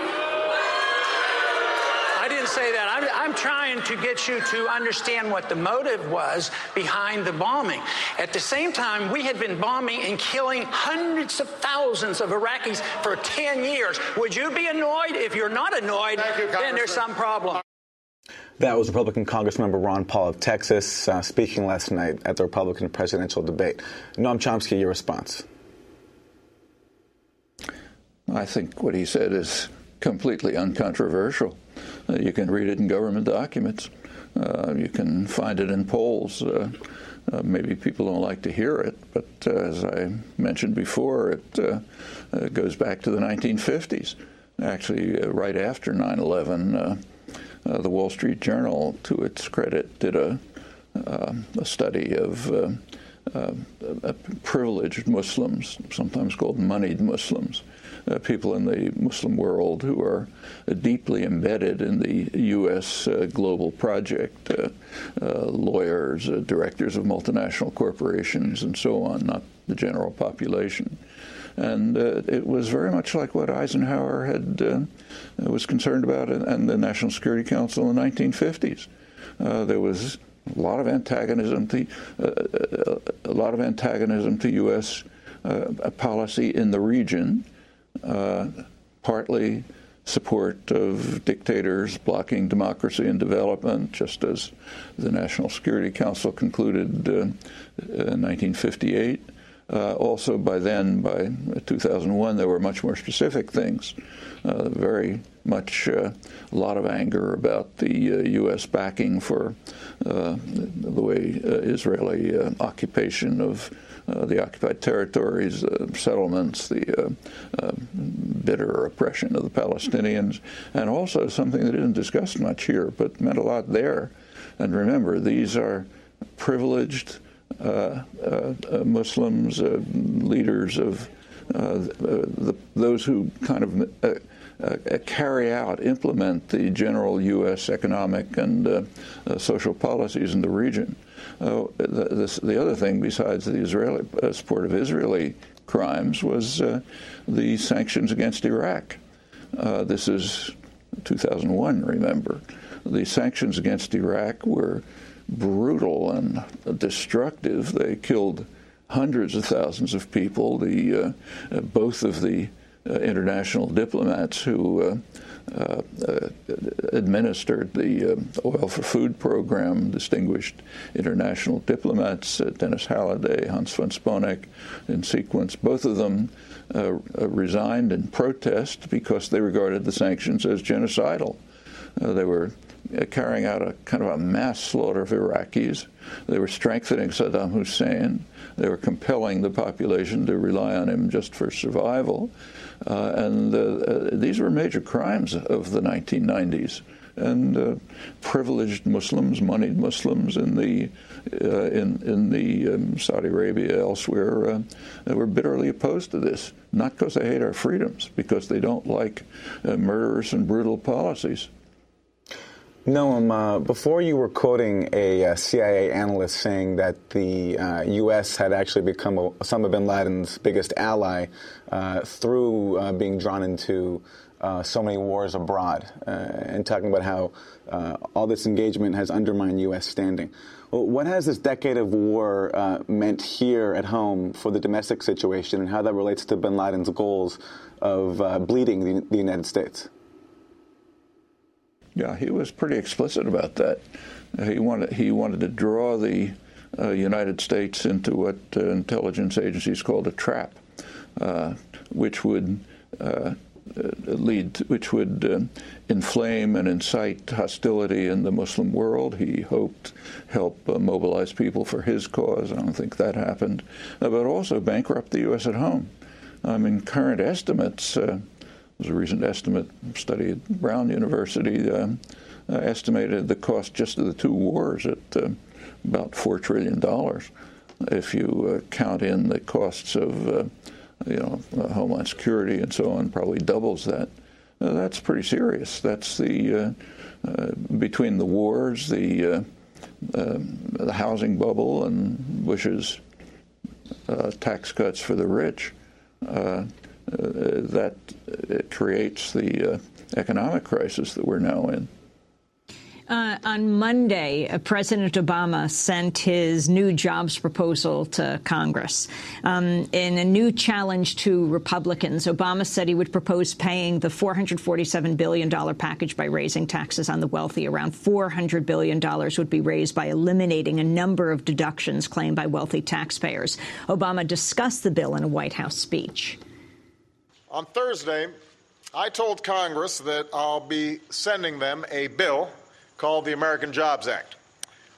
say that. I'm, I'm, trying to get you to understand what the motive was behind the bombing. At the same time, we had been bombing and killing hundreds of thousands of Iraqis for 10 years. Would you be annoyed? If you're not annoyed, you, then there's some problem. That was Republican Congressmember Ron Paul of Texas uh, speaking last night at the Republican presidential debate. Noam Chomsky, your response. I think what he said is completely uncontroversial. Uh, you can read it in government documents. Uh, you can find it in polls. Uh, uh maybe people don't like to hear it, but uh, as I mentioned before, it uh, goes back to the 1950s. Actually, right after 9 11, the Wall Street Journal, to its credit, did a, a study of privileged Muslims, sometimes called moneyed Muslims, uh, people in the Muslim world who are deeply embedded in the U.S. Uh, global project, uh, uh, lawyers, directors of multinational corporations, and so on, not the general population. And it was very much like what Eisenhower had was concerned about and the National Security Council in the 1950s. there was a lot of antagonism to uh, a lot of antagonism to U.S. Uh, policy in the region, uh, partly support of dictators blocking democracy and development, just as the National Security Council concluded uh, in 1958. Uh, also, by then, by 2001, there were much more specific things. Uh, very much uh, a lot of anger about the U.S. Uh, backing for uh, the way uh, Israeli occupation of the occupied territories, settlements, the bitter oppression of the Palestinians, and also something that isn't discussed much here, but meant a lot there. And remember, these are privileged uh, uh, Muslims, uh, leaders of the, those who kind of uh, carry out, implement the general U.S. economic and uh, uh, social policies in the region. The, this, the, other thing, besides the Israeli support of Israeli crimes, was the sanctions against Iraq. this is 2001, remember. The sanctions against Iraq were brutal and destructive. They killed hundreds of thousands of people. The uh, both of the uh, international diplomats who uh, uh, administered the uh, Oil for Food program, distinguished international diplomats, uh, Dennis Halliday, Hans von Sponeck, in sequence. Both of them uh, resigned in protest because they regarded the sanctions as genocidal. they were carrying out a kind of a mass slaughter of Iraqis. They were strengthening Saddam Hussein. They were compelling the population to rely on him just for survival. Uh, and uh, uh, these were major crimes of the 1990s. And uh, privileged Muslims, moneyed Muslims in the uh, in in the um, Saudi Arabia elsewhere were bitterly opposed to this. Not because they hate our freedoms, because they don't like murderous and brutal policies. Noam, uh, before you were quoting a, a, uh, CIA analyst saying that the uh, U.S. had actually become a, Osama bin Laden's biggest ally uh, through uh, being drawn into uh, so many wars abroad, and talking about how all this engagement has undermined U.S. standing. Well, what has this decade of war meant here at home for the domestic situation, and how that relates to bin Laden's goals of bleeding the, the United States? Yeah, he was pretty explicit about that. He wanted he wanted to draw the uh, United States into what uh, intelligence agencies called a trap, uh, which would uh, lead, to, which would uh, inflame and incite hostility in the Muslim world. He hoped help uh, mobilize people for his cause. I don't think that happened, but also bankrupt the U.S. at home. I mean, current estimates was a recent estimate study at Brown University uh, uh, estimated the cost just of the two wars at uh, about four trillion dollars. If you uh, count in the costs of uh, you know homeland security and so on, probably doubles that. that's pretty serious. That's the between the wars, the the housing bubble, and Bush's tax cuts for the rich. Uh, uh, that creates the uh, economic crisis that we're now in. Uh, on Monday, uh, President Obama sent his new jobs proposal to Congress. Um, in a new challenge to Republicans, Obama said he would propose paying the $447 billion package by raising taxes on the wealthy. Around $400 billion would be raised by eliminating a number of deductions claimed by wealthy taxpayers. Obama discussed the bill in a White House speech. On Thursday, I told Congress that I'll be sending them a bill called the American Jobs Act.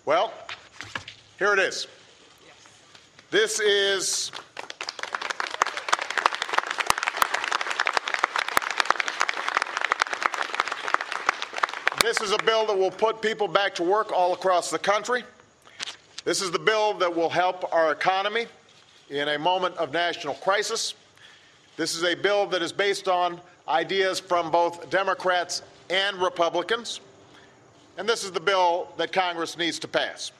Well, here it is. This is This is a bill that will put people back to work all across the country. This is the bill that will help our economy in a moment of national crisis. This is a bill that is based on ideas from both Democrats and Republicans. And this is the bill that Congress needs to pass.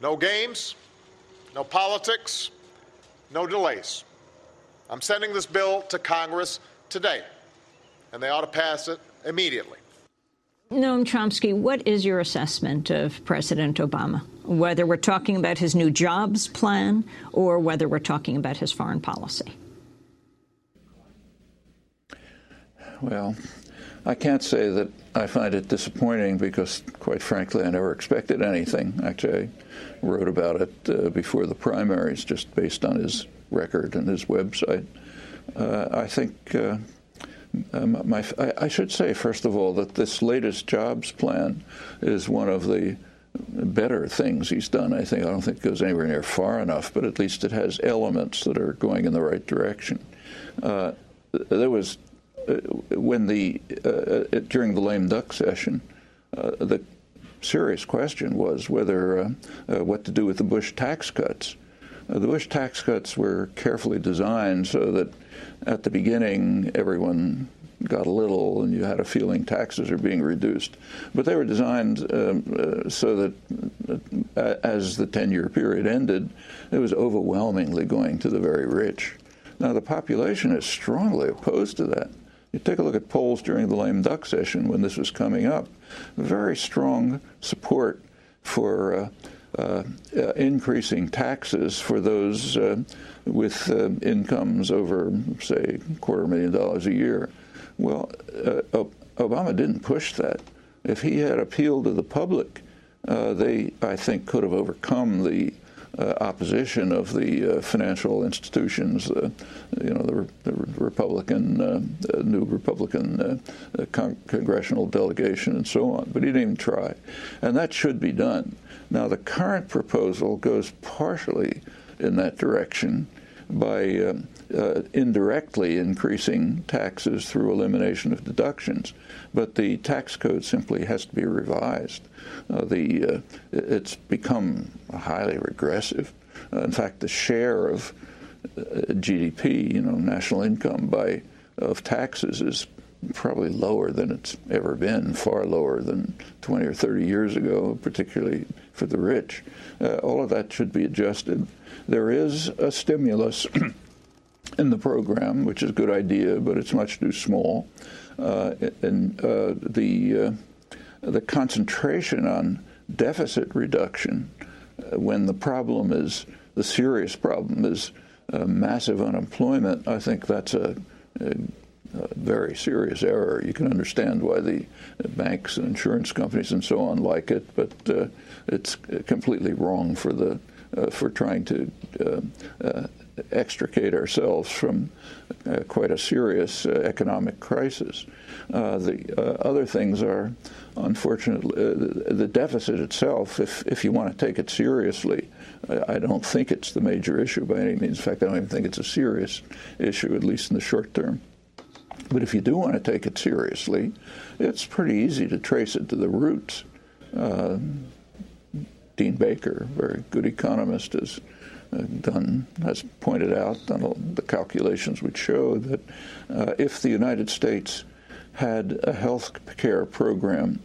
No games, no politics, no delays. I'm sending this bill to Congress today, and they ought to pass it immediately. Noam Chomsky, what is your assessment of President Obama? Whether we're talking about his new jobs plan or whether we're talking about his foreign policy? Well, I can't say that I find it disappointing because, quite frankly, I never expected anything. Actually, I wrote about it uh, before the primaries, just based on his record and his website. Uh, I think. Uh, um, my, I, I should say, first of all, that this latest jobs plan is one of the better things he's done. I think I don't think it goes anywhere near far enough, but at least it has elements that are going in the right direction. Uh, there was when the uh, uh, during the lame duck session, the serious question was whether what to do with the Bush tax cuts. the Bush tax cuts were carefully designed so that at the beginning everyone got a little and you had a feeling taxes are being reduced. But they were designed um, uh, so that uh, as the 10 year period ended, it was overwhelmingly going to the very rich. Now, the population is strongly opposed to that. You take a look at polls during the lame duck session when this was coming up. Very strong support for uh, uh, uh, increasing taxes for those uh, with uh, incomes over, say, quarter million dollars a year. Well, uh, Obama didn't push that. If he had appealed to the public, they, I think, could have overcome the uh, Uh, opposition of the uh, financial institutions, uh, you know, the, the Republican, uh, uh, new Republican con- congressional delegation, and so on. But he didn't even try, and that should be done. Now, the current proposal goes partially in that direction by uh, uh, indirectly increasing taxes through elimination of deductions, but the tax code simply has to be revised. Uh, the uh, it's become highly regressive. Uh, in fact, the share of uh, GDP, you know, national income by of taxes is probably lower than it's ever been, far lower than 20 or 30 years ago, particularly for the rich. All of that should be adjusted. There is a stimulus in the program, which is a good idea, but it's much too small. Uh, and uh, the uh, the concentration on deficit reduction uh, when the problem is the serious problem is uh, massive unemployment. I think that's a, a, a, very serious error. You can understand why the banks and insurance companies and so on like it, but uh, it's completely wrong for the for trying to extricate ourselves from uh, quite a serious uh, economic crisis. Uh, the uh, other things are, unfortunately, uh, the deficit itself, if, if you want to take it seriously, I don't think it's the major issue by any means. In fact, I don't even think it's a serious issue, at least in the short term. But if you do want to take it seriously, it's pretty easy to trace it to the roots. Uh, Dean Baker, a very good economist, has done has pointed out, the calculations which show that uh, if the United States had a health care program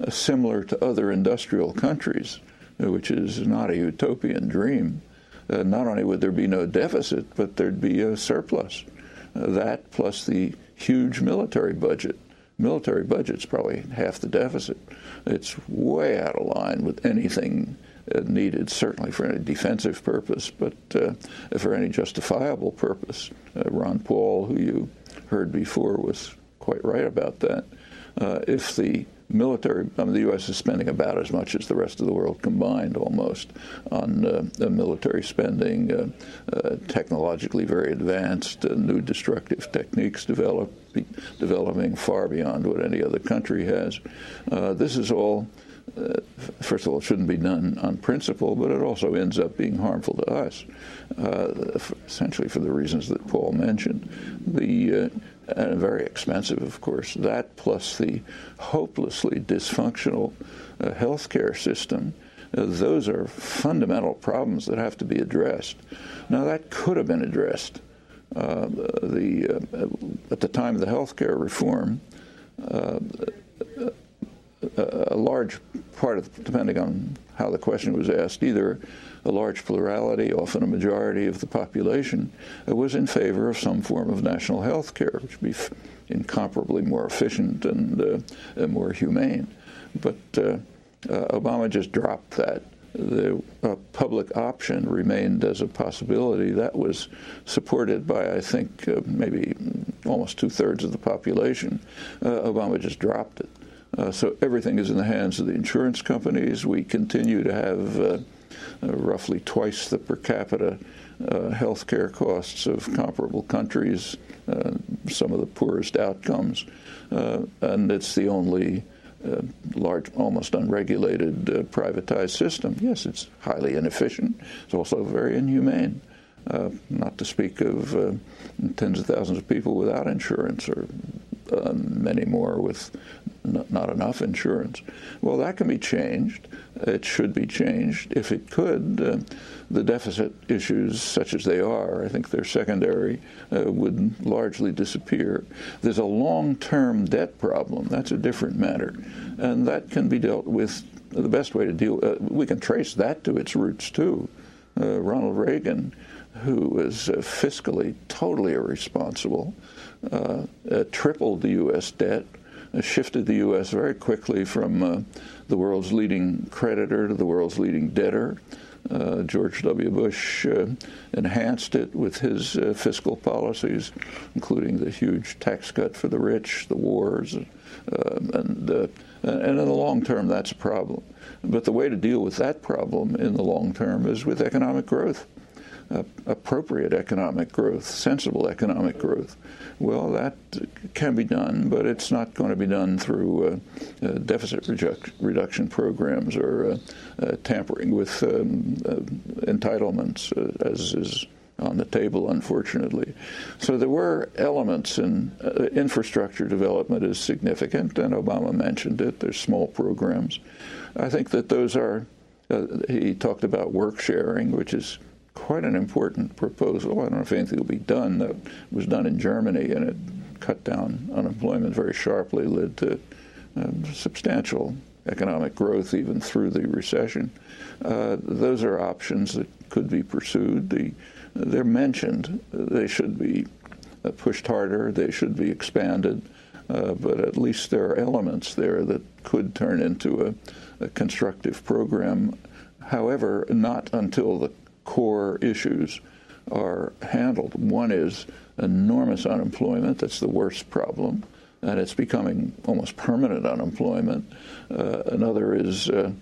uh, similar to other industrial countries, uh, which is not a utopian dream, uh, not only would there be no deficit, but there'd be a surplus. Uh, that plus the huge military budget military budget's probably half the deficit. It's way out of line with anything uh, needed, certainly for any defensive purpose, but uh, for any justifiable purpose. Uh, Ron Paul, who you heard before, was quite right about that. Uh, if the military, I mean, the U.S. is spending about as much as the rest of the world combined almost on uh, military spending, uh, uh, technologically very advanced, uh, new destructive techniques develop, developing far beyond what any other country has. Uh, this is all. Uh, first of all, it shouldn't be done on principle, but it also ends up being harmful to us, essentially for the reasons that Paul mentioned. The and very expensive, of course. That plus the hopelessly dysfunctional uh, healthcare system, uh, those are fundamental problems that have to be addressed. Now, that could have been addressed. Uh, the, uh, at the time of the healthcare reform, uh, a large part of, depending on how the question was asked, either a large plurality, often a majority of the population, was in favor of some form of national health care, which would be incomparably more efficient and, uh, more humane. But uh, uh, Obama just dropped that. The uh, public option remained as a possibility. That was supported by, I think, uh, maybe almost two thirds of the population. Obama just dropped it. Uh, so everything is in the hands of the insurance companies. We continue to have uh, roughly twice the per capita uh, health care costs of comparable countries, uh, some of the poorest outcomes, uh, and it's the only uh, large, almost unregulated uh, privatized system. Yes, it's highly inefficient. It's also very inhumane. Uh, not to speak of uh, tens of thousands of people without insurance, or uh, many more with not enough insurance. Well, that can be changed. It should be changed. If it could, uh, the deficit issues, such as they are, I think they're secondary, uh, would largely disappear. There's a long term debt problem. That's a different matter. And that can be dealt with. The best way to deal, uh, we can trace that to its roots too. Uh, Ronald Reagan, who was uh, fiscally totally irresponsible, uh, tripled the U.S. debt shifted the U.S. very quickly from uh, the world's leading creditor to the world's leading debtor. Uh, George W. Bush uh, enhanced it with his uh, fiscal policies, including the huge tax cut for the rich, the wars, uh, and, uh, and in the long term, that's a problem. But the way to deal with that problem in the long term is with economic growth appropriate economic growth, sensible economic growth. Well, that can be done, but it's not going to be done through uh, uh, deficit reduction programs or uh, uh, tampering with um, uh, entitlements, as is on the table, unfortunately. So there were elements in uh, infrastructure development is significant, and Obama mentioned it. There's small programs. I think that those are. Uh, he talked about work sharing, which is quite an important proposal. I don't know if anything will be done. That was done in Germany, and it cut down unemployment very sharply, led to um, substantial economic growth even through the recession. Uh, those are options that could be pursued. The, they're mentioned. They should be uh, pushed harder. They should be expanded. Uh, but at least there are elements there that could turn into a, a constructive program. However, not until the core issues are handled. One is enormous unemployment, that's the worst problem, and it's becoming almost permanent unemployment. Uh, another is uh,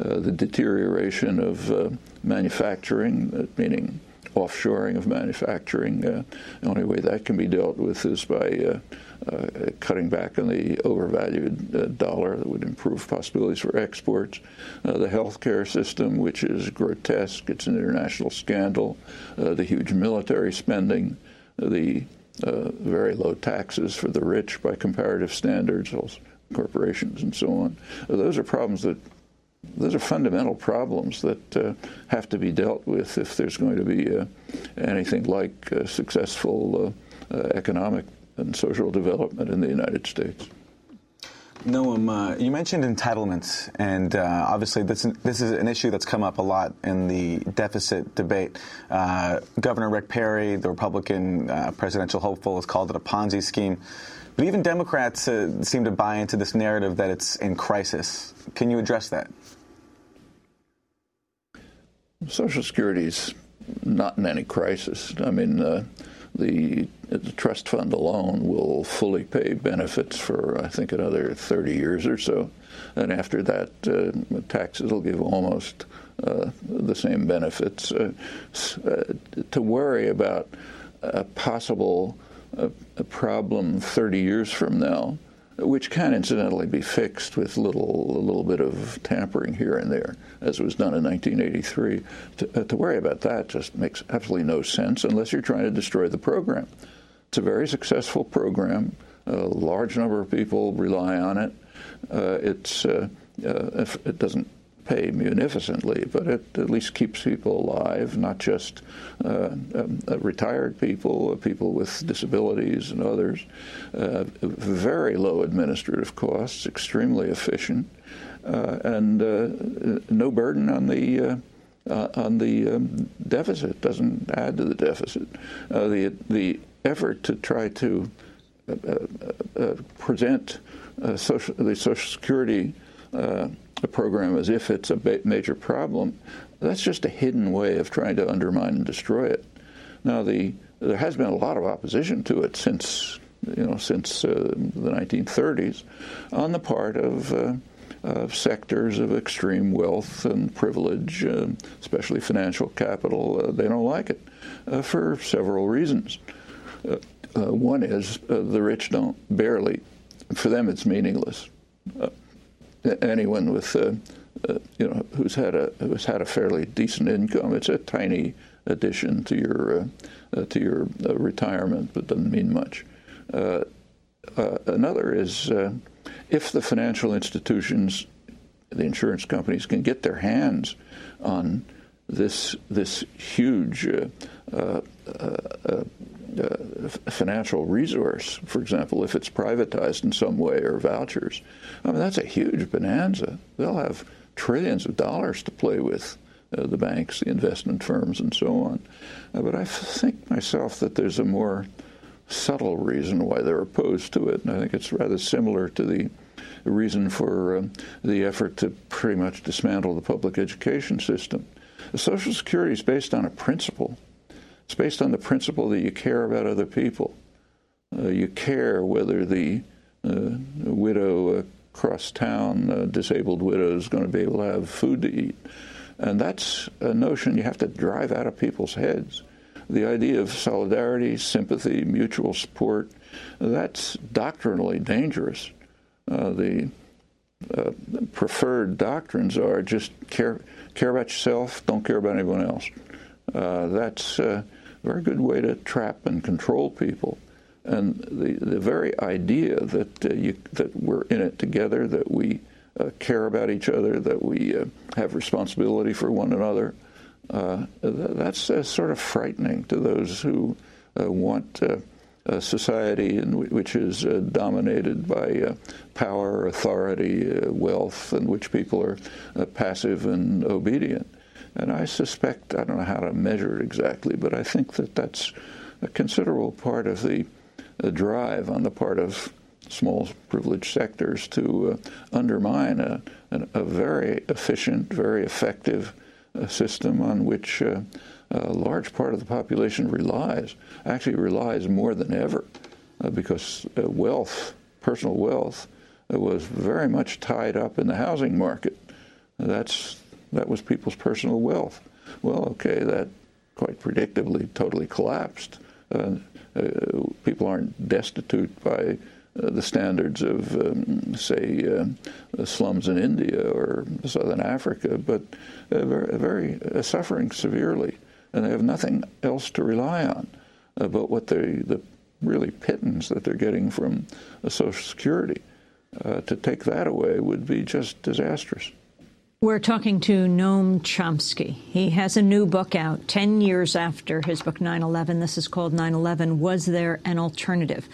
uh, the deterioration of uh, manufacturing, uh, meaning offshoring of manufacturing. Uh, the only way that can be dealt with is by uh, cutting back on the overvalued uh, dollar that would improve possibilities for exports. Uh, the healthcare system, which is grotesque, it's an international scandal. the huge military spending, the very low taxes for the rich by comparative standards, corporations, and so on. those are problems that those are fundamental problems that uh, have to be dealt with if there's going to be uh, anything like uh, successful economic and social development in the United States. Noam, uh, you mentioned entitlements, and uh, obviously this, this is an issue that's come up a lot in the deficit debate. Uh, Governor Rick Perry, the Republican uh, presidential hopeful, has called it a Ponzi scheme. But even Democrats uh, seem to buy into this narrative that it's in crisis. Can you address that? Social Security's not in any crisis. I mean, uh, the, the, trust fund alone will fully pay benefits for, I think, another 30 years or so. And after that, uh, taxes will give almost uh, the same benefits. Uh, uh, to worry about a possible uh, problem 30 years from now which can incidentally be fixed with little a little bit of tampering here and there, as it was done in 1983. To, uh, to, worry about that just makes absolutely no sense unless you're trying to destroy the program. It's a very successful program. A large number of people rely on it. Uh, it's uh, uh it doesn't pay munificently, but it at least keeps people alive, not just uh, um, uh, retired people, uh, people with disabilities and others. Uh, very low administrative costs, extremely efficient, uh, and uh, no burden on the on the um, deficit. Doesn't add to the deficit. the the effort to try to present social, the Social Security the program as if it's a major problem, that's just a hidden way of trying to undermine and destroy it. Now, the there has been a lot of opposition to it since you know since uh, the 1930s, on the part of. Uh, sectors of extreme wealth and privilege, uh, especially financial capital, uh, they don't like it uh, for several reasons. Uh, one is the rich don't barely, for them, it's meaningless anyone with uh, uh, you know who's had a who's had a fairly decent income. It's a tiny addition to your uh, uh to your uh, retirement, but doesn't mean much. Uh, another is if the financial institutions, the insurance companies, can get their hands on this this huge uh, financial resource, for example, if it's privatized in some way or vouchers, I mean, that's a huge bonanza. They'll have trillions of dollars to play with, uh, the banks, the investment firms, and so on. Uh, but I think myself that there's a more subtle reason why they're opposed to it, and I think it's rather similar to the reason for um, the effort to pretty much dismantle the public education system. The Social Security is based on a principle it's based on the principle that you care about other people. Uh, you care whether the uh, widow across town, a disabled widow, is going to be able to have food to eat. And that's a notion you have to drive out of people's heads. The idea of solidarity, sympathy, mutual support, that's doctrinally dangerous. Uh, the uh, preferred doctrines are just care care about yourself, don't care about anyone else. Uh, that's a very good way to trap and control people. And the, the very idea that, uh, you, that we're in it together, that we uh, care about each other, that we uh, have responsibility for one another, uh, that's uh, sort of frightening to those who uh, want a society in which is dominated by power, authority, wealth, in which people are passive and obedient. And I suspect, I don't know how to measure it exactly, but I think that that's a considerable part of the, the drive on the part of small privileged sectors to uh, undermine a, a, very efficient, very effective uh, system on which uh, a large part of the population relies, actually relies more than ever, uh, because uh, wealth, personal wealth, uh, was very much tied up in the housing market. That's that was people's personal wealth. Well, okay, that quite predictably totally collapsed. Uh, uh, people aren't destitute by uh, the standards of, um, say, uh, slums in India or southern Africa, but very, very uh, suffering severely, and they have nothing else to rely on. Uh, but what they, the really pittance that they're getting from Social Security, to take that away would be just disastrous. We're talking to Noam Chomsky. He has a new book out 10 years after his book 9 11. This is called 9 11 Was There an Alternative?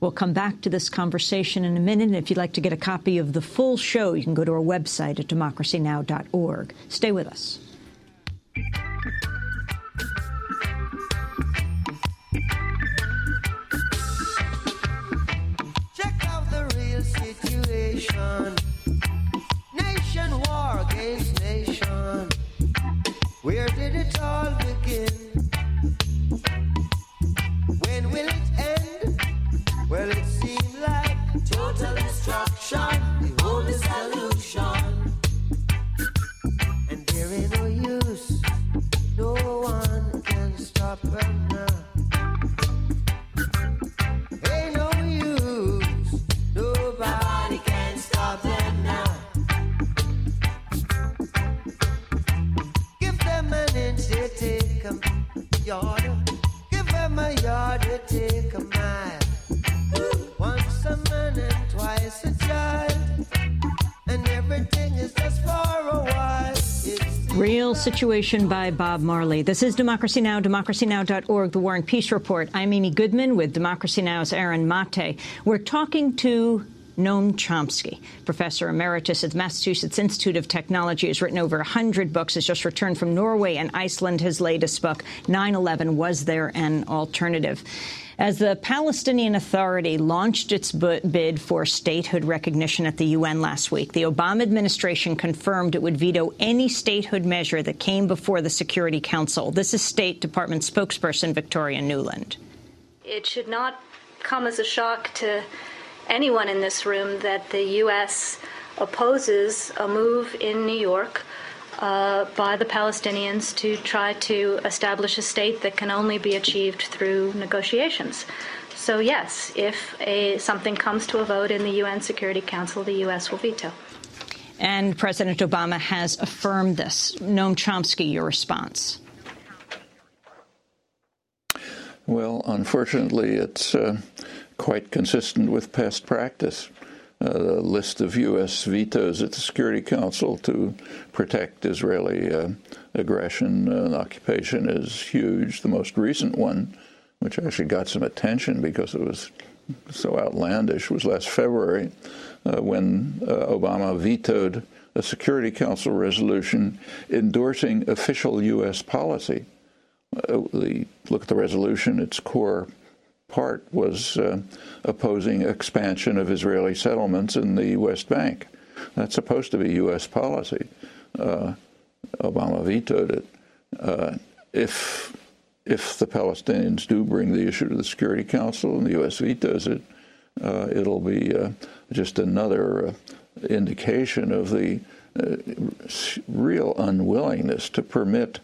We'll come back to this conversation in a minute. And If you'd like to get a copy of the full show, you can go to our website at democracynow.org. Stay with us nation. Where did it all begin? When will it end? Well, it seemed like total destruction, the only solution. And there ain't no use, no one can stop them now. Yard. Give them a yard, they take a mile. Once a man and twice a child. And everything is just for a while. It's Real Situation by Bob Marley. This is Democracy Now!, democracynow.org, The War and Peace Report. I'm Amy Goodman with Democracy Now!'s Aaron Mate. We're talking to Noam Chomsky, professor emeritus at the Massachusetts Institute of Technology, has written over 100 books, has just returned from Norway and Iceland. His latest book, 9-11, Was There an Alternative? As the Palestinian Authority launched its bid for statehood recognition at the UN last week, the Obama administration confirmed it would veto any statehood measure that came before the Security Council. This is State Department spokesperson Victoria Nuland. It should not come as a shock to anyone in this room that the U.S. opposes a move in New York uh, by the Palestinians to try to establish a state that can only be achieved through negotiations. So, yes, if a, something comes to a vote in the UN Security Council, the U.S. will veto. And President Obama has affirmed this. Noam Chomsky, your response. Well, unfortunately, it's uh, quite consistent with past practice. Uh, the list of U.S. vetoes at the Security Council to protect Israeli uh, aggression and occupation is huge. The most recent one, which actually got some attention because it was so outlandish, was last February uh, when uh, Obama vetoed a Security Council resolution endorsing official U.S. policy. Uh, the, look at the resolution, its core part was uh, opposing expansion of Israeli settlements in the West Bank. That's supposed to be U.S. policy. Uh, Obama vetoed it. Uh, if if the Palestinians do bring the issue to the Security Council and the U.S. vetoes it, uh, it'll be uh, just another uh, indication of the real unwillingness to permit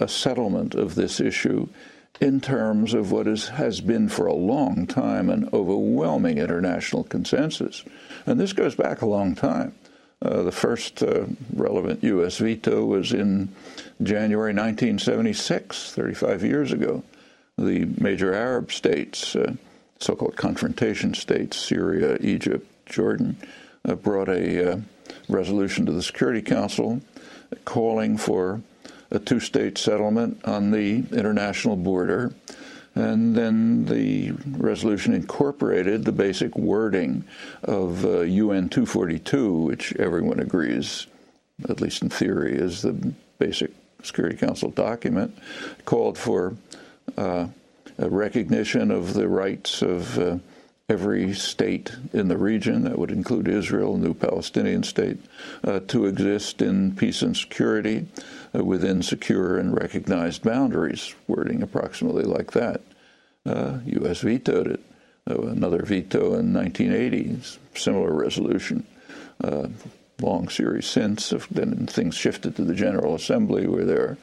a, settlement of this issue in terms of what is, has been for a long time an overwhelming international consensus. And this goes back a long time. Uh, the first uh, relevant U.S. veto was in January 1976, 35 years ago. The major Arab states, uh, so called confrontation states, Syria, Egypt, Jordan, uh, brought a uh, resolution to the Security Council calling for a two state settlement on the international border. And then the resolution incorporated the basic wording of uh, UN 242, which everyone agrees, at least in theory, is the basic Security Council document, called for uh, a recognition of the rights of uh, every state in the region, that would include Israel, new Palestinian state, uh, to exist in peace and security within secure and recognized boundaries, wording approximately like that. Uh, U.S. vetoed it. Uh, another veto in 1980, similar resolution. Uh, long series since, then things shifted to the General Assembly, where there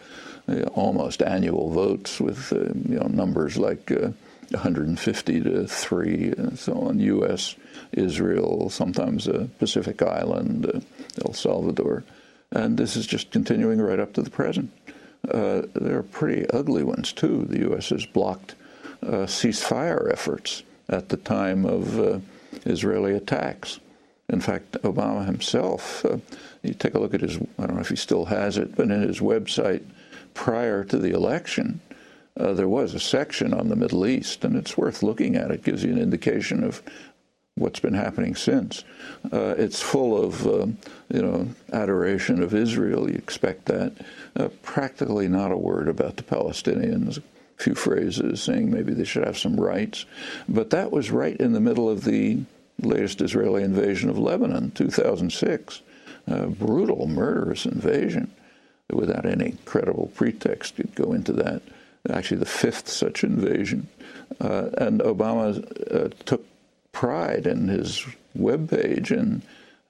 are uh, almost annual votes with you know numbers like 150 to 3 and so on, U.S., Israel, sometimes a Pacific island, uh, El Salvador. And this is just continuing right up to the present. Uh, there are pretty ugly ones, too. The U.S. has blocked uh, ceasefire efforts at the time of uh, Israeli attacks. In fact, Obama himself, uh, you take a look at his, I don't know if he still has it, but in his website prior to the election, uh, there was a section on the Middle East, and it's worth looking at. It gives you an indication of what's been happening since. Uh, it's full of, uh, you know, adoration of Israel. You expect that. Uh, practically not a word about the Palestinians. A few phrases saying maybe they should have some rights, but that was right in the middle of the latest Israeli invasion of Lebanon, 2006. brutal, murderous invasion without any credible pretext. You'd go into that actually the fifth such invasion. Uh, and Obama uh, took pride in his webpage in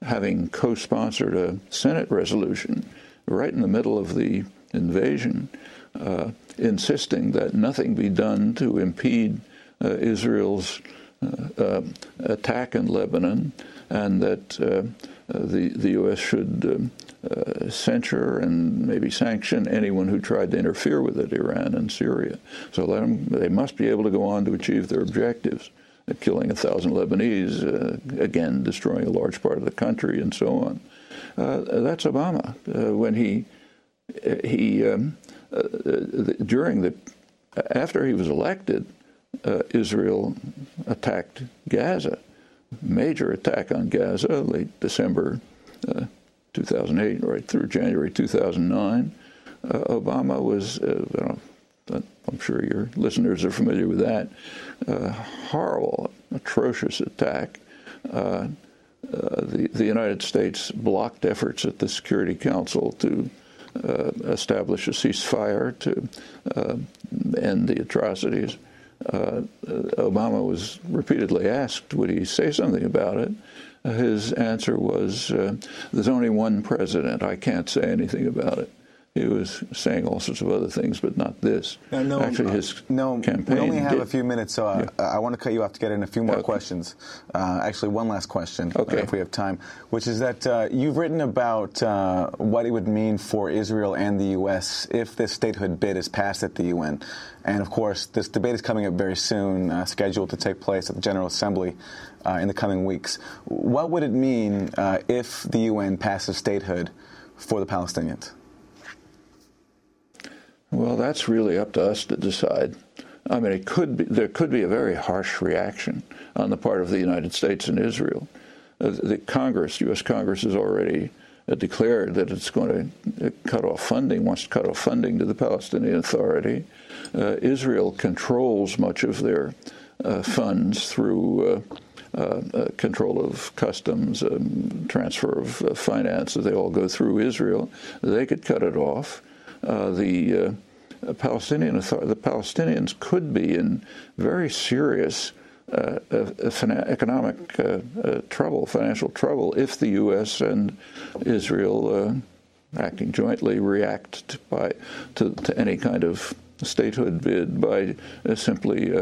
having co sponsored a Senate resolution right in the middle of the invasion, uh, insisting that nothing be done to impede uh, Israel's uh, uh, attack in Lebanon and that the, the U.S. should uh, censure and maybe sanction anyone who tried to interfere with it, Iran and Syria. So them, they must be able to go on to achieve their objectives, uh, killing a thousand Lebanese, uh, again destroying a large part of the country, and so on. Uh, that's Obama when he he um, the, during the after he was elected, Israel attacked Gaza major attack on Gaza, late December uh, 2008, right through January 2009. Uh, Obama was, uh, I'm sure your listeners are familiar with that, uh, horrible, atrocious attack. Uh, uh, the, the United States blocked efforts at the Security Council to establish a ceasefire to end the atrocities uh, Obama was repeatedly asked, would he say something about it? His answer was, uh, there's only one president. I can't say anything about it he was saying all sorts of other things, but not this. No, no Actually, his no, campaign. We only have did. a few minutes, so uh, Yeah. I want to cut you off to get in a few more Okay. questions. Uh, actually, one last question, uh, Okay. if we have time, which is that uh, you've written about uh, what it would mean for Israel and the U.S. if this statehood bid is passed at the UN. And of course, this debate is coming up very soon, uh, scheduled to take place at the General Assembly uh, in the coming weeks. What would it mean uh, if the UN passes statehood for the Palestinians? Well, that's really up to us to decide. I mean, it could be there could be a very harsh reaction on the part of the United States and Israel. Uh, the Congress, U.S. Congress, has already uh, declared that it's going to uh, cut off funding, wants to cut off funding to the Palestinian Authority. Uh, Israel controls much of their uh, funds through. Control of customs, um, transfer of finances, they all go through Israel. They could cut it off. Uh, the uh, Palestinian the Palestinians could be in very serious uh, uh, economic uh, uh, trouble, financial trouble, if the U.S. and Israel, acting jointly, react to, by to, to any kind of statehood bid by simply.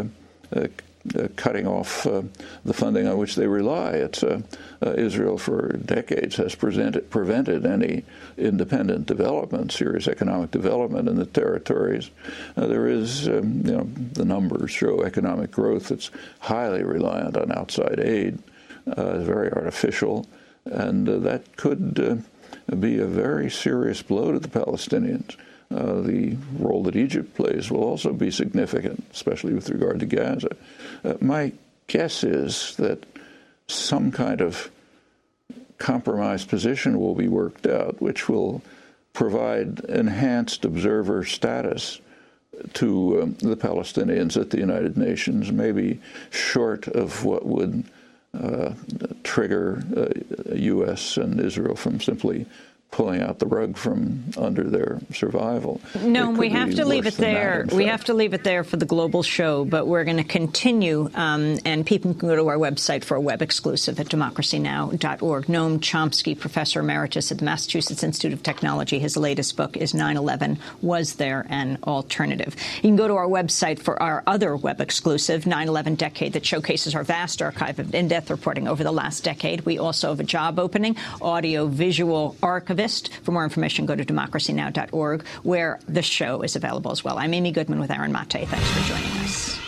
Uh, cutting off uh, the funding on which they rely. It's uh, Israel for decades has prevented any independent development, serious economic development in the territories. There is, um, you know, the numbers show economic growth that's highly reliant on outside aid, very artificial, and that could be a very serious blow to the Palestinians. Uh, the role that Egypt plays will also be significant, especially with regard to Gaza. Uh, my guess is that some kind of compromise position will be worked out, which will provide enhanced observer status to um, the Palestinians at the United Nations, maybe short of what would uh, trigger uh, U.S. and Israel from simply pulling out the rug from under their survival. No, we have to leave it than that, there. We fact. have to leave it there for the global show, but we're going to continue, um, and people can go to our website for a web exclusive at democracynow.org. Noam Chomsky, professor emeritus at the Massachusetts Institute of Technology, his latest book is 9/11: Was There an Alternative? You can go to our website for our other web exclusive, 9/11 Decade, that showcases our vast archive of in-depth reporting over the last decade. We also have a job opening, audio-visual archivist. For more information, go to democracynow.org, where the show is available as well. I'm Amy Goodman with Aaron Mate. Thanks for joining us.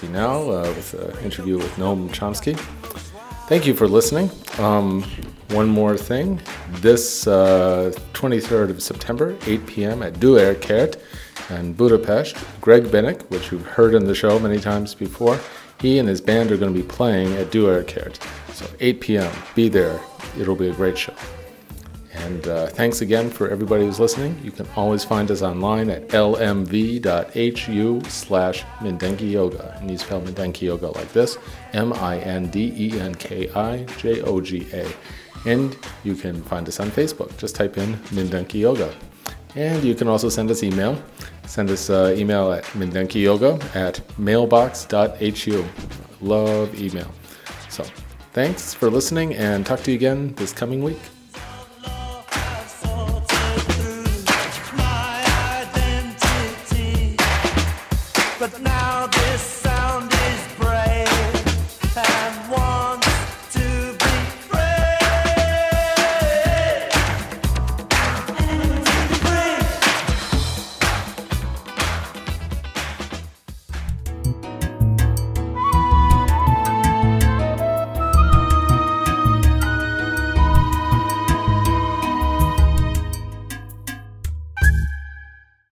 Democracy Now! Uh, with an interview with Noam Chomsky. Thank you for listening. Um, one more thing. This uh, 23rd of September, 8 p.m. at Dürer kert in Budapest, Greg Bennick, which you've heard in the show many times before, he and his band are going to be playing at Dürer kert. So 8 p.m. Be there. It'll be a great show. And uh, thanks again for everybody who's listening. You can always find us online at lmv.hu slash Mindenki Joga. And you spell Mindenki Joga like this M I N D E N K I J O G A. And you can find us on Facebook. Just type in Mindenki Joga. And you can also send us email. Send us uh, email at mindenkijoga at mailbox.hu. Love email. So thanks for listening and talk to you again this coming week.